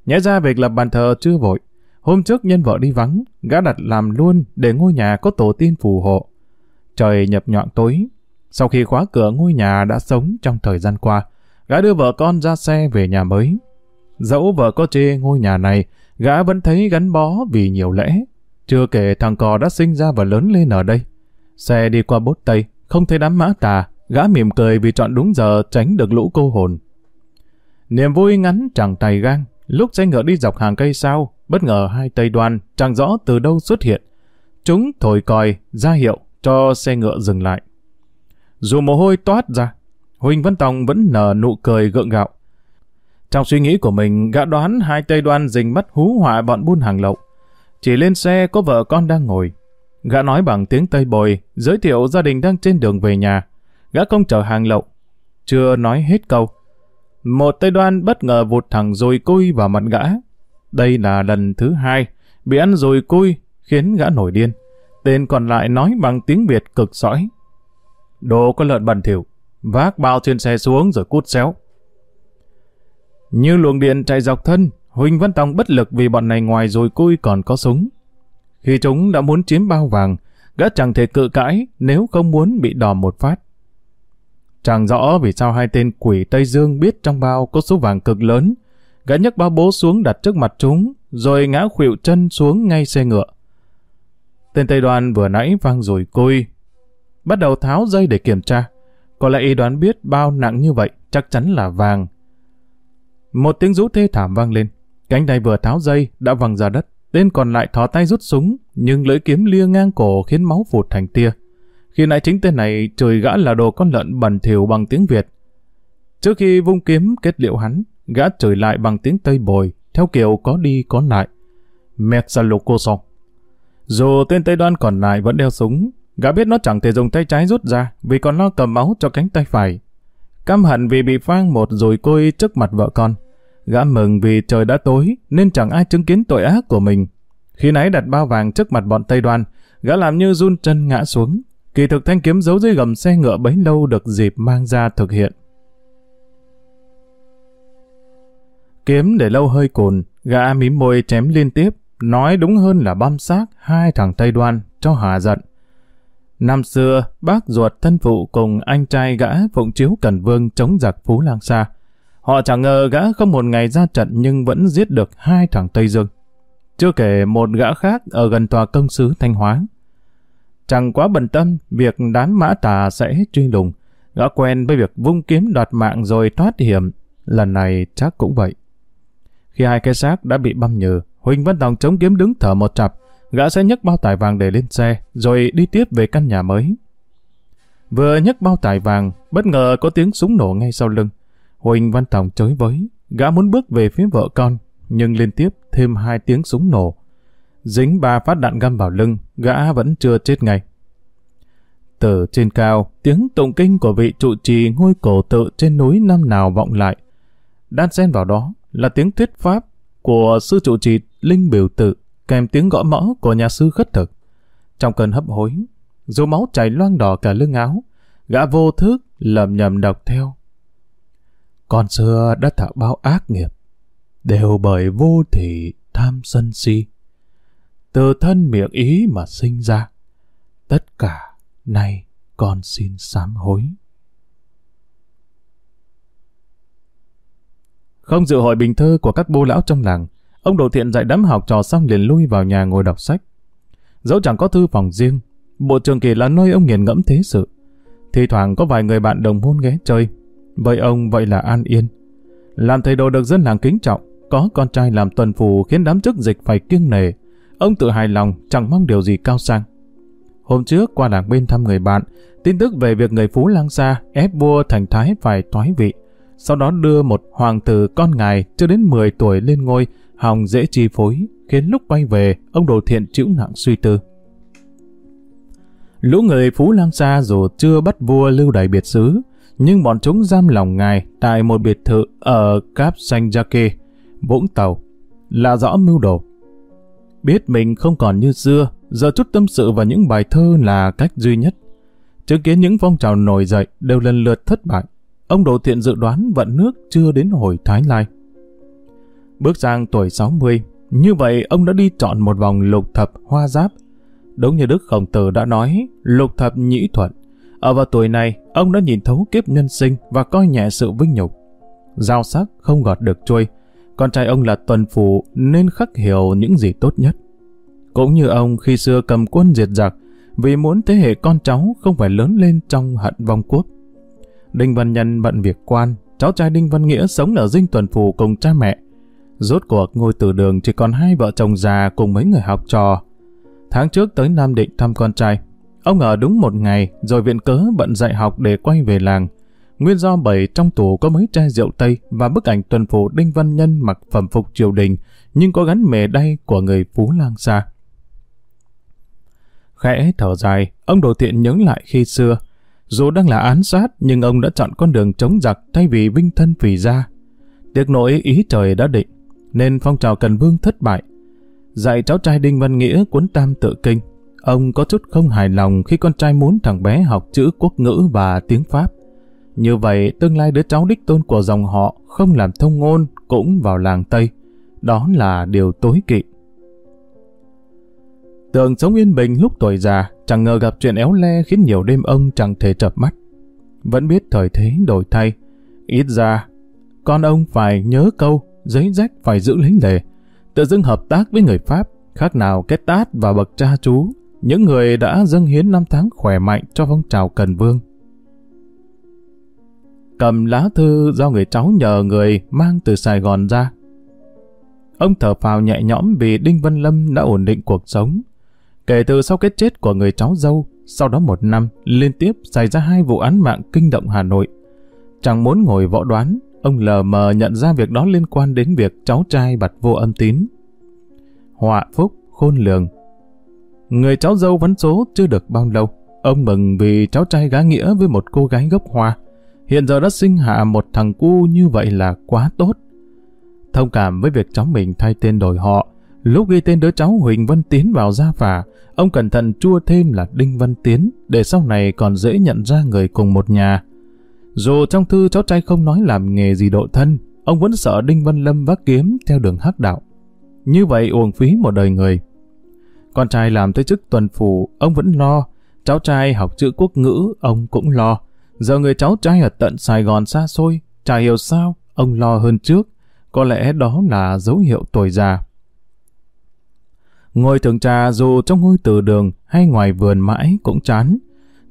[SPEAKER 1] Nhẽ ra việc lập bàn thờ chưa vội, Hôm trước nhân vợ đi vắng, gã đặt làm luôn để ngôi nhà có tổ tiên phù hộ. Trời nhập nhọn tối. Sau khi khóa cửa ngôi nhà đã sống trong thời gian qua, gã đưa vợ con ra xe về nhà mới. Dẫu vợ có chê ngôi nhà này, gã vẫn thấy gắn bó vì nhiều lẽ. Chưa kể thằng cò đã sinh ra và lớn lên ở đây. Xe đi qua bốt tây, không thấy đám mã tà, gã mỉm cười vì chọn đúng giờ tránh được lũ cô hồn. Niềm vui ngắn chẳng tay gang, lúc xe ngựa đi dọc hàng cây sau, Bất ngờ hai tây đoan chẳng rõ từ đâu xuất hiện. Chúng thổi còi, ra hiệu cho xe ngựa dừng lại. Dù mồ hôi toát ra, Huỳnh Văn Tòng vẫn nở nụ cười gượng gạo. Trong suy nghĩ của mình, gã đoán hai tây đoan dình mắt hú họa bọn buôn hàng lậu. Chỉ lên xe có vợ con đang ngồi. Gã nói bằng tiếng Tây Bồi, giới thiệu gia đình đang trên đường về nhà. Gã không chở hàng lậu. Chưa nói hết câu. Một Tây Đoan bất ngờ vụt thẳng rồi cui vào mặt gã. Đây là lần thứ hai, bị ăn rồi cui, khiến gã nổi điên. Tên còn lại nói bằng tiếng Việt cực sõi. Đồ có lợn bẩn thỉu, vác bao trên xe xuống rồi cút xéo. Như luồng điện chạy dọc thân, Huỳnh Văn Tòng bất lực vì bọn này ngoài rồi cui còn có súng. Khi chúng đã muốn chiếm bao vàng, gã chẳng thể cự cãi nếu không muốn bị đòn một phát. Chẳng rõ vì sao hai tên quỷ Tây Dương biết trong bao có số vàng cực lớn. Gã nhấc bao bố xuống đặt trước mặt chúng, rồi ngã khuỵu chân xuống ngay xe ngựa. Tên Tây Đoàn vừa nãy vang rồi côi. Bắt đầu tháo dây để kiểm tra. Có lẽ y đoán biết bao nặng như vậy, chắc chắn là vàng. Một tiếng rú thê thảm vang lên. Cánh tay vừa tháo dây đã văng ra đất. Tên còn lại thò tay rút súng, nhưng lưỡi kiếm lia ngang cổ khiến máu phụt thành tia. Khi nãy chính tên này chửi gã là đồ con lợn bẩn thỉu bằng tiếng Việt. Trước khi vung kiếm kết liễu hắn, gã chửi lại bằng tiếng Tây Bồi, theo kiểu có đi có lại. Mexalocoso. Dù tên Tây Đoan còn lại vẫn đeo súng, gã biết nó chẳng thể dùng tay trái rút ra vì còn lo cầm máu cho cánh tay phải. Căm hận vì bị phang một rồi côi trước mặt vợ con. Gã mừng vì trời đã tối nên chẳng ai chứng kiến tội ác của mình. Khi nãy đặt bao vàng trước mặt bọn Tây Đoan, gã làm như run chân ngã xuống. Kỳ thực thanh kiếm giấu dưới gầm xe ngựa bấy lâu được dịp mang ra thực hiện. Kiếm để lâu hơi cồn, gã mím môi chém liên tiếp, nói đúng hơn là băm xác hai thằng Tây Đoan cho hà giận. Năm xưa, bác ruột thân phụ cùng anh trai gã phụng chiếu Cần Vương chống giặc Phú Lang Sa. Họ chẳng ngờ gã không một ngày ra trận nhưng vẫn giết được hai thằng Tây Dương. Chưa kể một gã khác ở gần tòa công sứ Thanh Hóa. Chẳng quá bận tâm việc đám mã tà sẽ truy lùng. Gã quen với việc vung kiếm đoạt mạng rồi thoát hiểm. Lần này chắc cũng vậy. Khi hai cái xác đã bị băm nhừ, Huỳnh Văn Tòng chống kiếm đứng thở một chặp, gã sẽ nhấc bao tải vàng để lên xe, rồi đi tiếp về căn nhà mới. Vừa nhấc bao tải vàng, bất ngờ có tiếng súng nổ ngay sau lưng. Huỳnh Văn Tòng chối với, gã muốn bước về phía vợ con, nhưng liên tiếp thêm hai tiếng súng nổ. Dính ba phát đạn găm vào lưng, gã vẫn chưa chết ngay. Từ trên cao, tiếng tụng kinh của vị trụ trì ngôi cổ tự trên núi năm nào vọng lại. Đan xen vào đó là tiếng thuyết pháp của sư trụ trì Linh Biểu Tự kèm tiếng gõ mõ của nhà sư khất thực. Trong cơn hấp hối, dù máu chảy loang đỏ cả lưng áo, gã vô thức lầm nhầm đọc theo. Con xưa đã tạo bao ác nghiệp, đều bởi vô thị tham sân si. Từ thân miệng ý mà sinh ra, tất cả nay con xin sám hối. Không dự hội bình thơ của các bô lão trong làng, ông Đồ Thiện dạy đám học trò xong liền lui vào nhà ngồi đọc sách. Dẫu chẳng có thư phòng riêng, bộ trường kỳ là nơi ông nghiền ngẫm thế sự. Thì thoảng có vài người bạn đồng môn ghé chơi. Vậy ông vậy là an yên. Làm thầy đồ được dân làng kính trọng, có con trai làm tuần phù khiến đám chức dịch phải kiêng nề. Ông tự hài lòng, chẳng mong điều gì cao sang. Hôm trước qua làng bên thăm người bạn, tin tức về việc người Phú Lang xa ép vua thành thái phải toái vị, sau đó đưa một hoàng tử con ngài chưa đến 10 tuổi lên ngôi, hòng dễ chi phối, khiến lúc quay về, ông đồ thiện chịu nặng suy tư. Lũ người Phú Lang xa dù chưa bắt vua lưu đày biệt xứ, nhưng bọn chúng giam lòng ngài tại một biệt thự ở Cáp Sanh Jake, Vũng Tàu, là rõ mưu đồ. Biết mình không còn như xưa, giờ chút tâm sự và những bài thơ là cách duy nhất. Chứng kiến những phong trào nổi dậy đều lần lượt thất bại, ông Đỗ Thiện dự đoán vận nước chưa đến hồi Thái Lai. Bước sang tuổi 60, như vậy ông đã đi chọn một vòng lục thập hoa giáp. Đúng như Đức Khổng Tử đã nói, lục thập nhĩ thuận. Ở vào tuổi này, ông đã nhìn thấu kiếp nhân sinh và coi nhẹ sự vinh nhục. Giao sắc không gọt được trôi, con trai ông là tuần phủ nên khắc hiểu những gì tốt nhất. Cũng như ông khi xưa cầm quân diệt giặc, vì muốn thế hệ con cháu không phải lớn lên trong hận vong quốc. Đinh Văn Nhân bận việc quan, cháu trai Đinh Văn Nghĩa sống ở dinh tuần phủ cùng cha mẹ. Rốt cuộc ngôi tử đường chỉ còn hai vợ chồng già cùng mấy người học trò. Tháng trước tới Nam Định thăm con trai. Ông ở đúng một ngày rồi viện cớ bận dạy học để quay về làng. Nguyên do bởi trong tủ có mấy chai rượu Tây và bức ảnh tuần phủ Đinh Văn Nhân mặc phẩm phục triều đình nhưng có gắn mề đay của người Phú Lang xa Khẽ thở dài, ông Đồ Thiện nhớ lại khi xưa. Dù đang là án sát, nhưng ông đã chọn con đường chống giặc thay vì vinh thân vì gia. Tiếc nỗi ý trời đã định, nên phong trào Cần Vương thất bại. Dạy cháu trai Đinh Văn Nghĩa cuốn tam tự kinh. Ông có chút không hài lòng khi con trai muốn thằng bé học chữ quốc ngữ và tiếng Pháp. Như vậy, tương lai đứa cháu đích tôn của dòng họ không làm thông ngôn cũng vào làng Tây. Đó là điều tối kỵ. Tưởng sống yên bình lúc tuổi già, chẳng ngờ gặp chuyện éo le khiến nhiều đêm ông chẳng thể chập mắt. Vẫn biết thời thế đổi thay. Ít ra, con ông phải nhớ câu, giấy rách phải giữ lấy lề. Tự dưng hợp tác với người Pháp, khác nào kết tát và bậc cha chú, những người đã dâng hiến năm tháng khỏe mạnh cho phong trào Cần Vương. Cầm lá thư do người cháu nhờ người mang từ Sài Gòn ra. Ông thở phào nhẹ nhõm vì Đinh Văn Lâm đã ổn định cuộc sống, Kể từ sau cái chết của người cháu dâu, sau đó một năm, liên tiếp xảy ra hai vụ án mạng kinh động Hà Nội. Chẳng muốn ngồi võ đoán, ông lờ mờ nhận ra việc đó liên quan đến việc cháu trai bật vô âm tín. Họa phúc, khôn lường. Người cháu dâu vấn số chưa được bao lâu. Ông mừng vì cháu trai gá nghĩa với một cô gái gốc hoa. Hiện giờ đã sinh hạ một thằng cu như vậy là quá tốt. Thông cảm với việc cháu mình thay tên đổi họ, Lúc ghi tên đứa cháu Huỳnh Văn Tiến vào gia phả, ông cẩn thận chua thêm là Đinh Văn Tiến để sau này còn dễ nhận ra người cùng một nhà. Dù trong thư cháu trai không nói làm nghề gì độ thân, ông vẫn sợ Đinh Văn Lâm vác kiếm theo đường hắc đạo. Như vậy uổng phí một đời người. Con trai làm tới chức tuần phủ, ông vẫn lo. Cháu trai học chữ quốc ngữ, ông cũng lo. Giờ người cháu trai ở tận Sài Gòn xa xôi, chả hiểu sao, ông lo hơn trước. Có lẽ đó là dấu hiệu tuổi già. Ngồi thường trà dù trong ngôi từ đường hay ngoài vườn mãi cũng chán.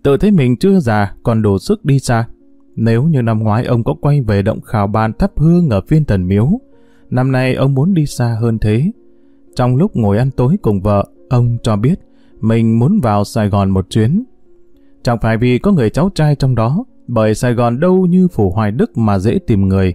[SPEAKER 1] Tự thấy mình chưa già còn đủ sức đi xa. Nếu như năm ngoái ông có quay về động khảo bàn thắp hương ở phiên tần miếu, năm nay ông muốn đi xa hơn thế. Trong lúc ngồi ăn tối cùng vợ, ông cho biết mình muốn vào Sài Gòn một chuyến. Chẳng phải vì có người cháu trai trong đó, bởi Sài Gòn đâu như phủ Hoài Đức mà dễ tìm người.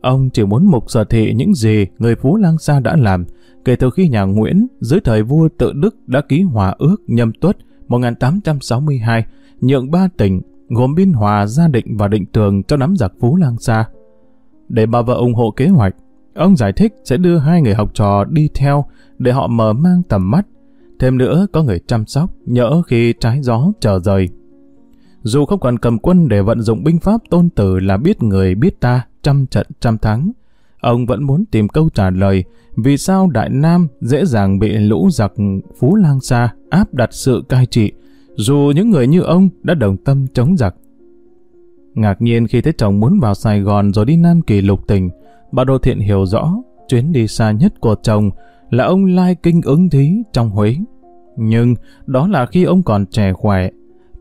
[SPEAKER 1] Ông chỉ muốn mục sở thị những gì người Phú Lang Sa đã làm, kể từ khi nhà Nguyễn dưới thời vua tự Đức đã ký hòa ước nhâm tuất 1862 nhượng ba tỉnh gồm Biên Hòa, Gia Định và Định Tường cho nắm giặc Phú Lang Sa. Để bà vợ ủng hộ kế hoạch, ông giải thích sẽ đưa hai người học trò đi theo để họ mở mang tầm mắt. Thêm nữa có người chăm sóc, nhỡ khi trái gió trở rời. Dù không còn cầm quân để vận dụng binh pháp tôn tử là biết người biết ta, trăm trận trăm thắng, ông vẫn muốn tìm câu trả lời vì sao Đại Nam dễ dàng bị lũ giặc Phú Lang Sa áp đặt sự cai trị, dù những người như ông đã đồng tâm chống giặc. Ngạc nhiên khi thấy chồng muốn vào Sài Gòn rồi đi Nam Kỳ lục tỉnh bà Đô Thiện hiểu rõ chuyến đi xa nhất của chồng là ông lai kinh ứng thí trong Huế. Nhưng đó là khi ông còn trẻ khỏe.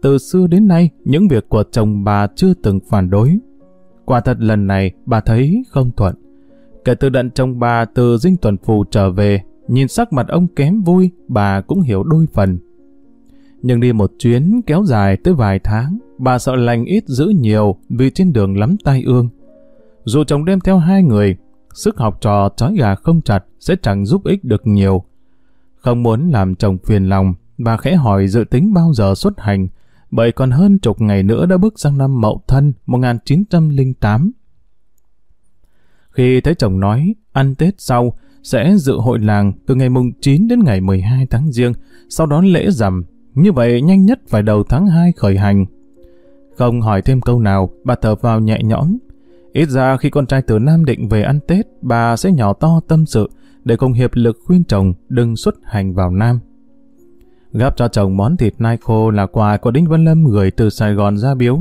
[SPEAKER 1] Từ xưa đến nay, những việc của chồng bà chưa từng phản đối. Quả thật lần này bà thấy không thuận. Kể từ đận chồng bà từ dinh tuần phù trở về, nhìn sắc mặt ông kém vui, bà cũng hiểu đôi phần. Nhưng đi một chuyến kéo dài tới vài tháng, bà sợ lành ít giữ nhiều vì trên đường lắm tai ương. Dù chồng đem theo hai người, sức học trò trói gà không chặt sẽ chẳng giúp ích được nhiều. Không muốn làm chồng phiền lòng, bà khẽ hỏi dự tính bao giờ xuất hành, bởi còn hơn chục ngày nữa đã bước sang năm Mậu Thân 1908. Khi thấy chồng nói, ăn Tết sau, sẽ dự hội làng từ ngày mùng 9 đến ngày 12 tháng riêng, sau đó lễ rằm. Như vậy nhanh nhất phải đầu tháng 2 khởi hành. Không hỏi thêm câu nào, bà thở vào nhẹ nhõm. Ít ra khi con trai từ Nam Định về ăn Tết, bà sẽ nhỏ to tâm sự để cùng hiệp lực khuyên chồng đừng xuất hành vào Nam. Gắp cho chồng món thịt nai khô là quà của Đinh Văn Lâm gửi từ Sài Gòn ra biếu.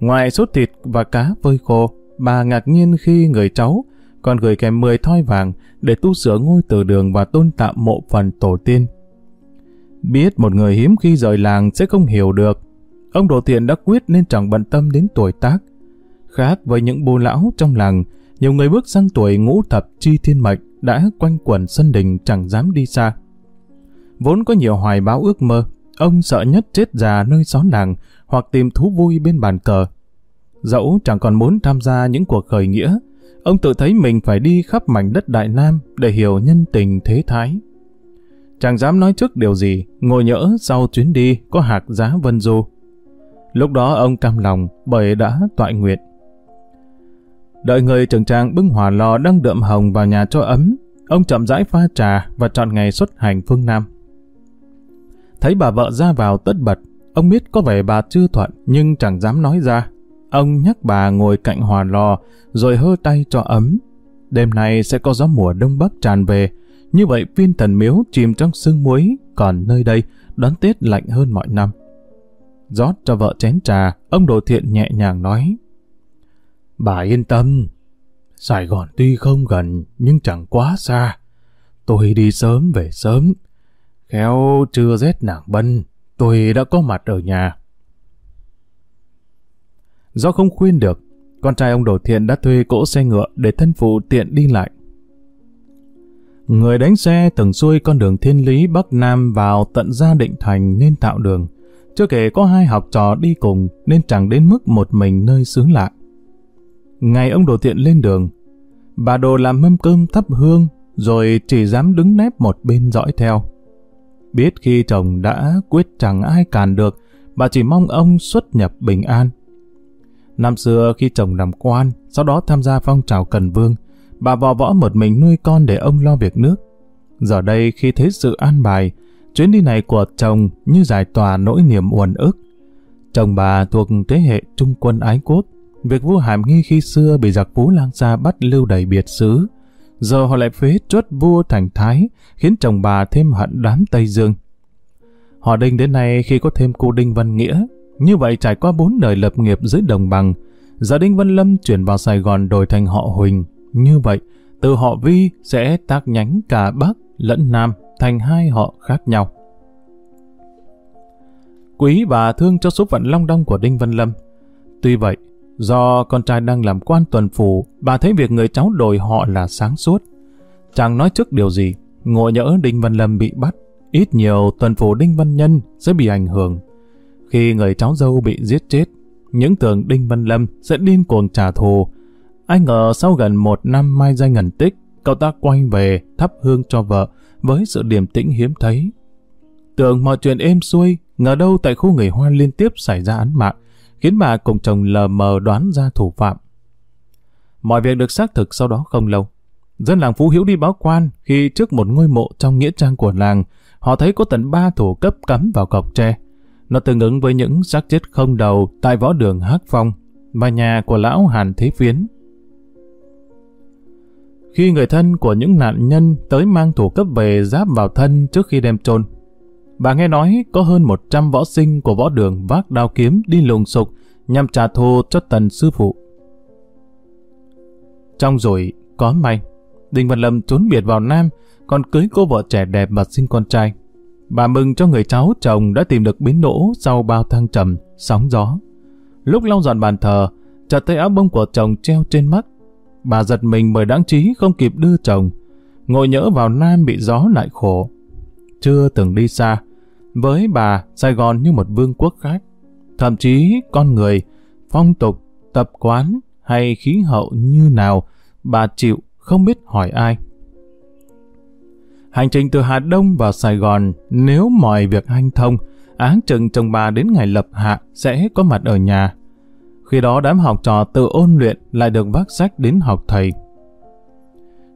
[SPEAKER 1] Ngoài sốt thịt và cá phơi khô, bà ngạc nhiên khi người cháu còn gửi kèm 10 thoi vàng để tu sửa ngôi từ đường và tôn tạo mộ phần tổ tiên. Biết một người hiếm khi rời làng sẽ không hiểu được, ông Đồ Thiện đã quyết nên chẳng bận tâm đến tuổi tác. Khác với những bô lão trong làng, nhiều người bước sang tuổi ngũ thập chi thiên mệnh đã quanh quẩn sân đình chẳng dám đi xa. Vốn có nhiều hoài báo ước mơ, ông sợ nhất chết già nơi xóm làng hoặc tìm thú vui bên bàn cờ. Dẫu chẳng còn muốn tham gia những cuộc khởi nghĩa, ông tự thấy mình phải đi khắp mảnh đất Đại Nam để hiểu nhân tình thế thái. chẳng dám nói trước điều gì, ngồi nhỡ sau chuyến đi có hạc giá vân du. Lúc đó ông cam lòng bởi đã toại nguyện. Đợi người trưởng trang bưng hỏa lò đang đượm hồng vào nhà cho ấm, ông chậm rãi pha trà và chọn ngày xuất hành phương Nam. Thấy bà vợ ra vào tất bật, ông biết có vẻ bà chưa thuận nhưng chẳng dám nói ra. Ông nhắc bà ngồi cạnh hòa lò rồi hơ tay cho ấm. Đêm nay sẽ có gió mùa đông bắc tràn về, như vậy viên thần miếu chìm trong sương muối, còn nơi đây đón Tết lạnh hơn mọi năm. rót cho vợ chén trà, ông Đồ Thiện nhẹ nhàng nói. Bà yên tâm, Sài Gòn tuy không gần nhưng chẳng quá xa. Tôi đi sớm về sớm. Khéo chưa rét nàng bân, tôi đã có mặt ở nhà. Do không khuyên được, con trai ông Đồ Thiện đã thuê cỗ xe ngựa để thân phụ tiện đi lại. Người đánh xe từng xuôi con đường thiên lý Bắc Nam vào tận gia định thành nên tạo đường. Chưa kể có hai học trò đi cùng nên chẳng đến mức một mình nơi xứ lạ. Ngày ông đồ thiện lên đường, bà đồ làm mâm cơm thắp hương rồi chỉ dám đứng nép một bên dõi theo. Biết khi chồng đã quyết chẳng ai cản được, bà chỉ mong ông xuất nhập bình an. Năm xưa khi chồng làm quan, sau đó tham gia phong trào cần vương, bà vò võ một mình nuôi con để ông lo việc nước. Giờ đây khi thấy sự an bài, chuyến đi này của chồng như giải tỏa nỗi niềm uẩn ức. Chồng bà thuộc thế hệ trung quân ái quốc, việc vua Hàm Nghi khi xưa bị giặc Phú Lang Sa bắt lưu đầy biệt xứ. Giờ họ lại phế chốt vua thành Thái, khiến chồng bà thêm hận đám Tây Dương. Họ Đinh đến nay khi có thêm cô Đinh Văn Nghĩa, như vậy trải qua bốn đời lập nghiệp dưới đồng bằng, gia Đinh Văn Lâm chuyển vào Sài Gòn đổi thành họ Huỳnh, như vậy, từ họ Vi sẽ tác nhánh cả Bắc lẫn Nam thành hai họ khác nhau. Quý và thương cho số phận long đong của Đinh Văn Lâm. Tuy vậy, do con trai đang làm quan tuần phủ, bà thấy việc người cháu đổi họ là sáng suốt. Chẳng nói trước điều gì, ngộ nhỡ Đinh Văn Lâm bị bắt, ít nhiều tuần phủ Đinh Văn Nhân sẽ bị ảnh hưởng. Khi người cháu dâu bị giết chết, những tưởng Đinh Văn Lâm sẽ điên cuồng trả thù, Ai ngờ sau gần một năm mai danh ngần tích, cậu ta quay về thắp hương cho vợ với sự điềm tĩnh hiếm thấy. Tưởng mọi chuyện êm xuôi, ngờ đâu tại khu người Hoa liên tiếp xảy ra án mạng, khiến bà cùng chồng lờ mờ đoán ra thủ phạm. Mọi việc được xác thực sau đó không lâu. Dân làng Phú Hiếu đi báo quan khi trước một ngôi mộ trong nghĩa trang của làng, họ thấy có tận ba thủ cấp cắm vào cọc tre. Nó tương ứng với những xác chết không đầu tại võ đường Hắc Phong và nhà của lão Hàn Thế Phiến khi người thân của những nạn nhân tới mang thủ cấp về giáp vào thân trước khi đem chôn. Bà nghe nói có hơn 100 võ sinh của võ đường vác đao kiếm đi lùng sục nhằm trả thù cho tần sư phụ. Trong rồi, có may, Đinh Văn Lâm trốn biệt vào Nam, còn cưới cô vợ trẻ đẹp và sinh con trai. Bà mừng cho người cháu chồng đã tìm được biến nỗ sau bao thăng trầm, sóng gió. Lúc lau dọn bàn thờ, chợt thấy áo bông của chồng treo trên mắt, bà giật mình bởi đáng trí không kịp đưa chồng. Ngồi nhỡ vào Nam bị gió lại khổ. Chưa từng đi xa. Với bà, Sài Gòn như một vương quốc khác. Thậm chí con người, phong tục, tập quán hay khí hậu như nào, bà chịu không biết hỏi ai. Hành trình từ Hà Đông vào Sài Gòn, nếu mọi việc hanh thông, áng chừng chồng bà đến ngày lập hạ sẽ có mặt ở nhà. Khi đó đám học trò tự ôn luyện lại được vác sách đến học thầy.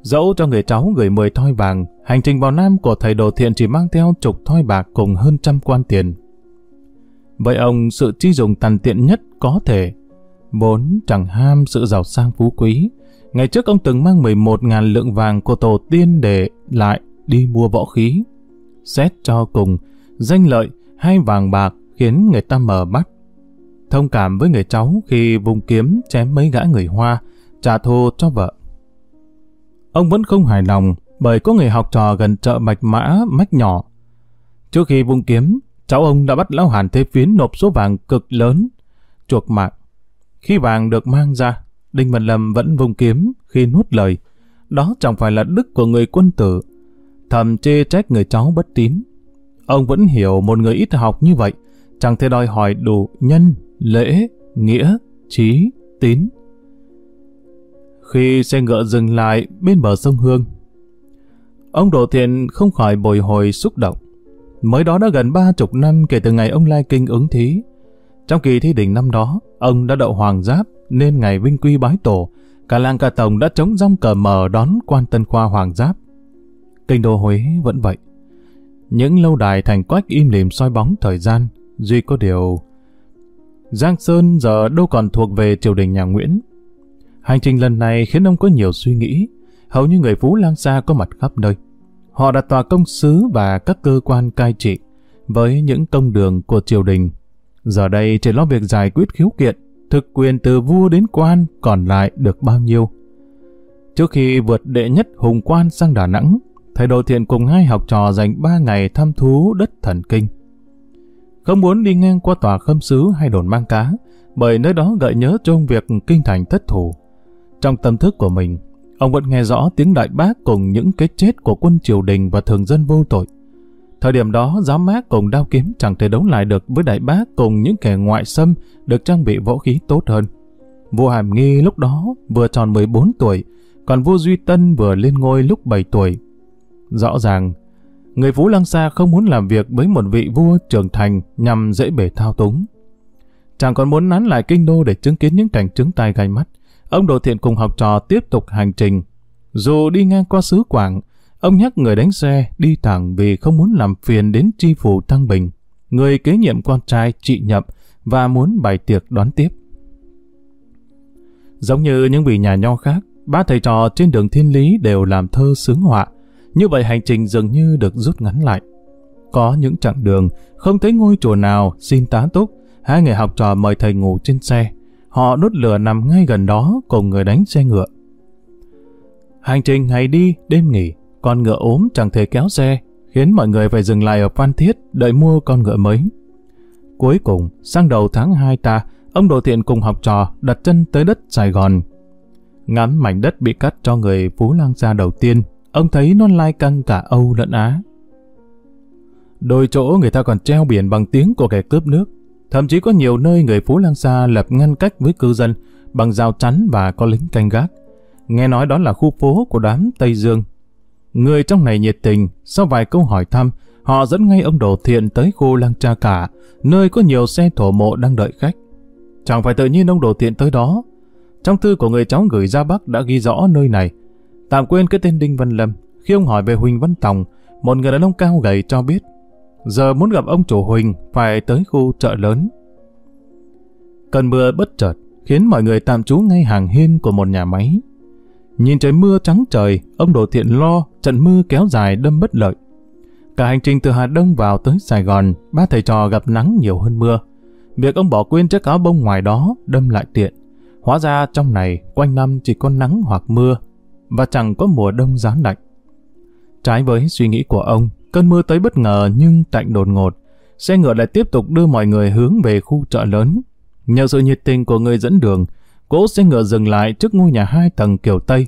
[SPEAKER 1] Dẫu cho người cháu gửi 10 thoi vàng, hành trình vào Nam của thầy đồ thiện chỉ mang theo chục thoi bạc cùng hơn trăm quan tiền. Vậy ông sự chi dùng tàn tiện nhất có thể, bốn chẳng ham sự giàu sang phú quý. Ngày trước ông từng mang 11.000 lượng vàng của tổ tiên để lại đi mua võ khí. Xét cho cùng, danh lợi hay vàng bạc khiến người ta mở mắt thông cảm với người cháu khi vùng kiếm chém mấy gã người Hoa, trả thù cho vợ. Ông vẫn không hài lòng bởi có người học trò gần chợ Bạch Mã mách nhỏ. Trước khi vung kiếm, cháu ông đã bắt lão Hàn Thế Phiến nộp số vàng cực lớn, chuộc mạng. Khi vàng được mang ra, Đinh Văn Lâm vẫn vung kiếm khi nuốt lời. Đó chẳng phải là đức của người quân tử. Thầm chê trách người cháu bất tín. Ông vẫn hiểu một người ít học như vậy, chẳng thể đòi hỏi đủ nhân, lễ, nghĩa, trí, tín. Khi xe ngựa dừng lại bên bờ sông Hương, ông Đỗ Thiện không khỏi bồi hồi xúc động. Mới đó đã gần ba chục năm kể từ ngày ông Lai Kinh ứng thí. Trong kỳ thi đỉnh năm đó, ông đã đậu hoàng giáp nên ngày vinh quy bái tổ, cả làng cả tổng đã chống rong cờ mờ đón quan tân khoa hoàng giáp. Kinh đô Huế vẫn vậy. Những lâu đài thành quách im lìm soi bóng thời gian, duy có điều... Giang Sơn giờ đâu còn thuộc về triều đình nhà Nguyễn. Hành trình lần này khiến ông có nhiều suy nghĩ, hầu như người Phú Lang Sa có mặt khắp nơi. Họ đặt tòa công sứ và các cơ quan cai trị với những công đường của triều đình. Giờ đây chỉ lo việc giải quyết khiếu kiện, thực quyền từ vua đến quan còn lại được bao nhiêu. Trước khi vượt đệ nhất hùng quan sang Đà Nẵng, thầy Đồ Thiện cùng hai học trò dành ba ngày thăm thú đất thần kinh. Không muốn đi ngang qua tòa khâm sứ hay đồn mang cá, bởi nơi đó gợi nhớ trong việc kinh thành thất thủ. Trong tâm thức của mình, ông vẫn nghe rõ tiếng đại bác cùng những cái chết của quân triều đình và thường dân vô tội. Thời điểm đó, giáo mát cùng đao kiếm chẳng thể đấu lại được với đại bác cùng những kẻ ngoại xâm được trang bị võ khí tốt hơn. Vua Hàm Nghi lúc đó vừa tròn 14 tuổi, còn vua Duy Tân vừa lên ngôi lúc 7 tuổi. Rõ ràng, người Phú Lăng Sa không muốn làm việc với một vị vua trưởng thành nhằm dễ bể thao túng. chàng còn muốn nán lại kinh đô để chứng kiến những cảnh trứng tai gai mắt. Ông Đỗ Thiện cùng học trò tiếp tục hành trình. Dù đi ngang qua xứ Quảng, ông nhắc người đánh xe đi thẳng vì không muốn làm phiền đến tri phủ Thăng Bình, người kế nhiệm con trai trị nhậm và muốn bày tiệc đón tiếp. Giống như những vị nhà nho khác, ba thầy trò trên đường thiên lý đều làm thơ sướng họa. Như vậy hành trình dường như được rút ngắn lại. Có những chặng đường, không thấy ngôi chùa nào xin tá túc, hai người học trò mời thầy ngủ trên xe. Họ đốt lửa nằm ngay gần đó cùng người đánh xe ngựa. Hành trình ngày đi, đêm nghỉ, con ngựa ốm chẳng thể kéo xe, khiến mọi người phải dừng lại ở Phan Thiết đợi mua con ngựa mới. Cuối cùng, sang đầu tháng 2 ta, ông Đồ Thiện cùng học trò đặt chân tới đất Sài Gòn. Ngắm mảnh đất bị cắt cho người Phú Lang Gia đầu tiên, ông thấy nó lai căng cả Âu lẫn Á. Đôi chỗ người ta còn treo biển bằng tiếng của kẻ cướp nước. Thậm chí có nhiều nơi người Phú Lang Sa lập ngăn cách với cư dân bằng rào chắn và có lính canh gác. Nghe nói đó là khu phố của đám Tây Dương. Người trong này nhiệt tình, sau vài câu hỏi thăm, họ dẫn ngay ông Đồ Thiện tới khu Lăng Cha Cả, nơi có nhiều xe thổ mộ đang đợi khách. Chẳng phải tự nhiên ông Đồ Thiện tới đó. Trong thư của người cháu gửi ra Bắc đã ghi rõ nơi này. Tạm quên cái tên Đinh Văn Lâm, khi ông hỏi về Huỳnh Văn Tòng, một người đàn ông cao gầy cho biết Giờ muốn gặp ông chủ Huỳnh phải tới khu chợ lớn. Cơn mưa bất chợt khiến mọi người tạm trú ngay hàng hiên của một nhà máy. Nhìn trời mưa trắng trời, ông Đồ Thiện lo trận mưa kéo dài đâm bất lợi. Cả hành trình từ Hà Đông vào tới Sài Gòn, ba thầy trò gặp nắng nhiều hơn mưa. Việc ông bỏ quên chiếc áo bông ngoài đó đâm lại tiện. Hóa ra trong này quanh năm chỉ có nắng hoặc mưa và chẳng có mùa đông giá lạnh. Trái với suy nghĩ của ông, Cơn mưa tới bất ngờ nhưng tạnh đột ngột. Xe ngựa lại tiếp tục đưa mọi người hướng về khu chợ lớn. Nhờ sự nhiệt tình của người dẫn đường, cỗ xe ngựa dừng lại trước ngôi nhà hai tầng kiểu Tây.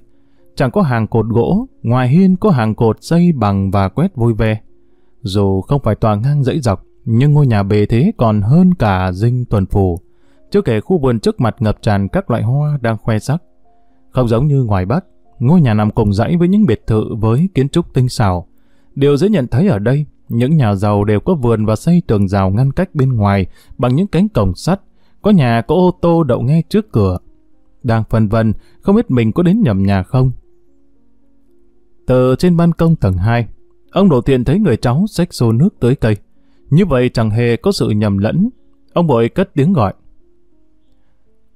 [SPEAKER 1] Chẳng có hàng cột gỗ, ngoài hiên có hàng cột xây bằng và quét vui ve. Dù không phải tòa ngang dãy dọc, nhưng ngôi nhà bề thế còn hơn cả dinh tuần phủ Chưa kể khu vườn trước mặt ngập tràn các loại hoa đang khoe sắc. Không giống như ngoài Bắc, ngôi nhà nằm cùng dãy với những biệt thự với kiến trúc tinh xảo. Điều dễ nhận thấy ở đây, những nhà giàu đều có vườn và xây tường rào ngăn cách bên ngoài bằng những cánh cổng sắt, có nhà có ô tô đậu ngay trước cửa. Đang phân vân, không biết mình có đến nhầm nhà không. Từ trên ban công tầng 2, ông Đỗ Thiện thấy người cháu xách xô nước tới cây. Như vậy chẳng hề có sự nhầm lẫn. Ông bội cất tiếng gọi.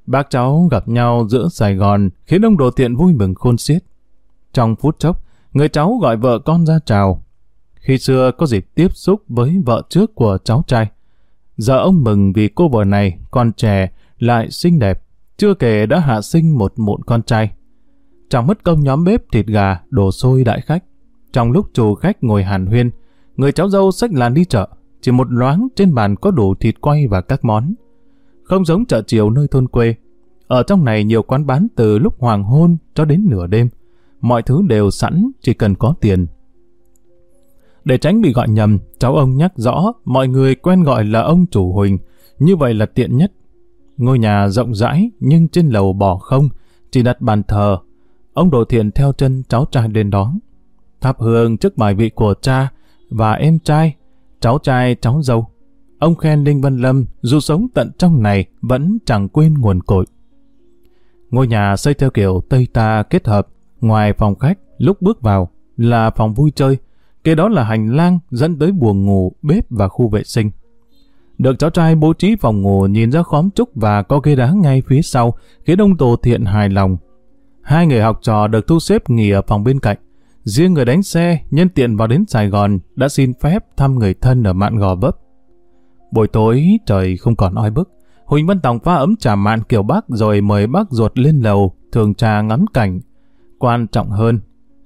[SPEAKER 1] Bác cháu gặp nhau giữa Sài Gòn khiến ông Đồ Thiện vui mừng khôn xiết. Trong phút chốc, người cháu gọi vợ con ra chào, khi xưa có dịp tiếp xúc với vợ trước của cháu trai. Giờ ông mừng vì cô vợ này còn trẻ, lại xinh đẹp, chưa kể đã hạ sinh một mụn con trai. Trong mất công nhóm bếp thịt gà, đồ xôi đại khách. Trong lúc chủ khách ngồi hàn huyên, người cháu dâu xách làn đi chợ, chỉ một loáng trên bàn có đủ thịt quay và các món. Không giống chợ chiều nơi thôn quê. Ở trong này nhiều quán bán từ lúc hoàng hôn cho đến nửa đêm. Mọi thứ đều sẵn, chỉ cần có tiền để tránh bị gọi nhầm, cháu ông nhắc rõ mọi người quen gọi là ông chủ Huỳnh, như vậy là tiện nhất. Ngôi nhà rộng rãi nhưng trên lầu bỏ không, chỉ đặt bàn thờ. Ông Đồ Thiện theo chân cháu trai lên đó. thắp hương trước bài vị của cha và em trai, cháu trai, cháu dâu. Ông khen Đinh Văn Lâm dù sống tận trong này vẫn chẳng quên nguồn cội. Ngôi nhà xây theo kiểu Tây Ta kết hợp, ngoài phòng khách lúc bước vào là phòng vui chơi, kế đó là hành lang dẫn tới buồng ngủ, bếp và khu vệ sinh. Được cháu trai bố trí phòng ngủ nhìn ra khóm trúc và có ghế đá ngay phía sau, khiến ông Tổ Thiện hài lòng. Hai người học trò được thu xếp nghỉ ở phòng bên cạnh. Riêng người đánh xe, nhân tiện vào đến Sài Gòn, đã xin phép thăm người thân ở mạn gò vấp. Buổi tối, trời không còn oi bức. Huỳnh Văn Tòng pha ấm trà mạn kiểu Bắc rồi mời bác ruột lên lầu, thường trà ngắm cảnh. Quan trọng hơn,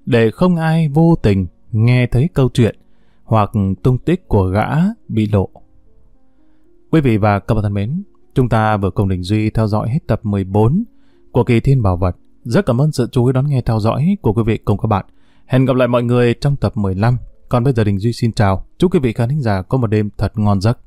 [SPEAKER 1] để không ai vô tình nghe thấy câu chuyện hoặc tung tích của gã bị lộ. Quý vị và các bạn thân mến, chúng ta vừa cùng Đình Duy theo dõi hết tập 14 của kỳ Thiên Bảo Vật. Rất cảm ơn sự chú ý đón nghe theo dõi của quý vị cùng các bạn. Hẹn gặp lại mọi người trong tập 15. Còn bây giờ Đình Duy xin chào. Chúc quý vị khán giả có một đêm thật ngon giấc.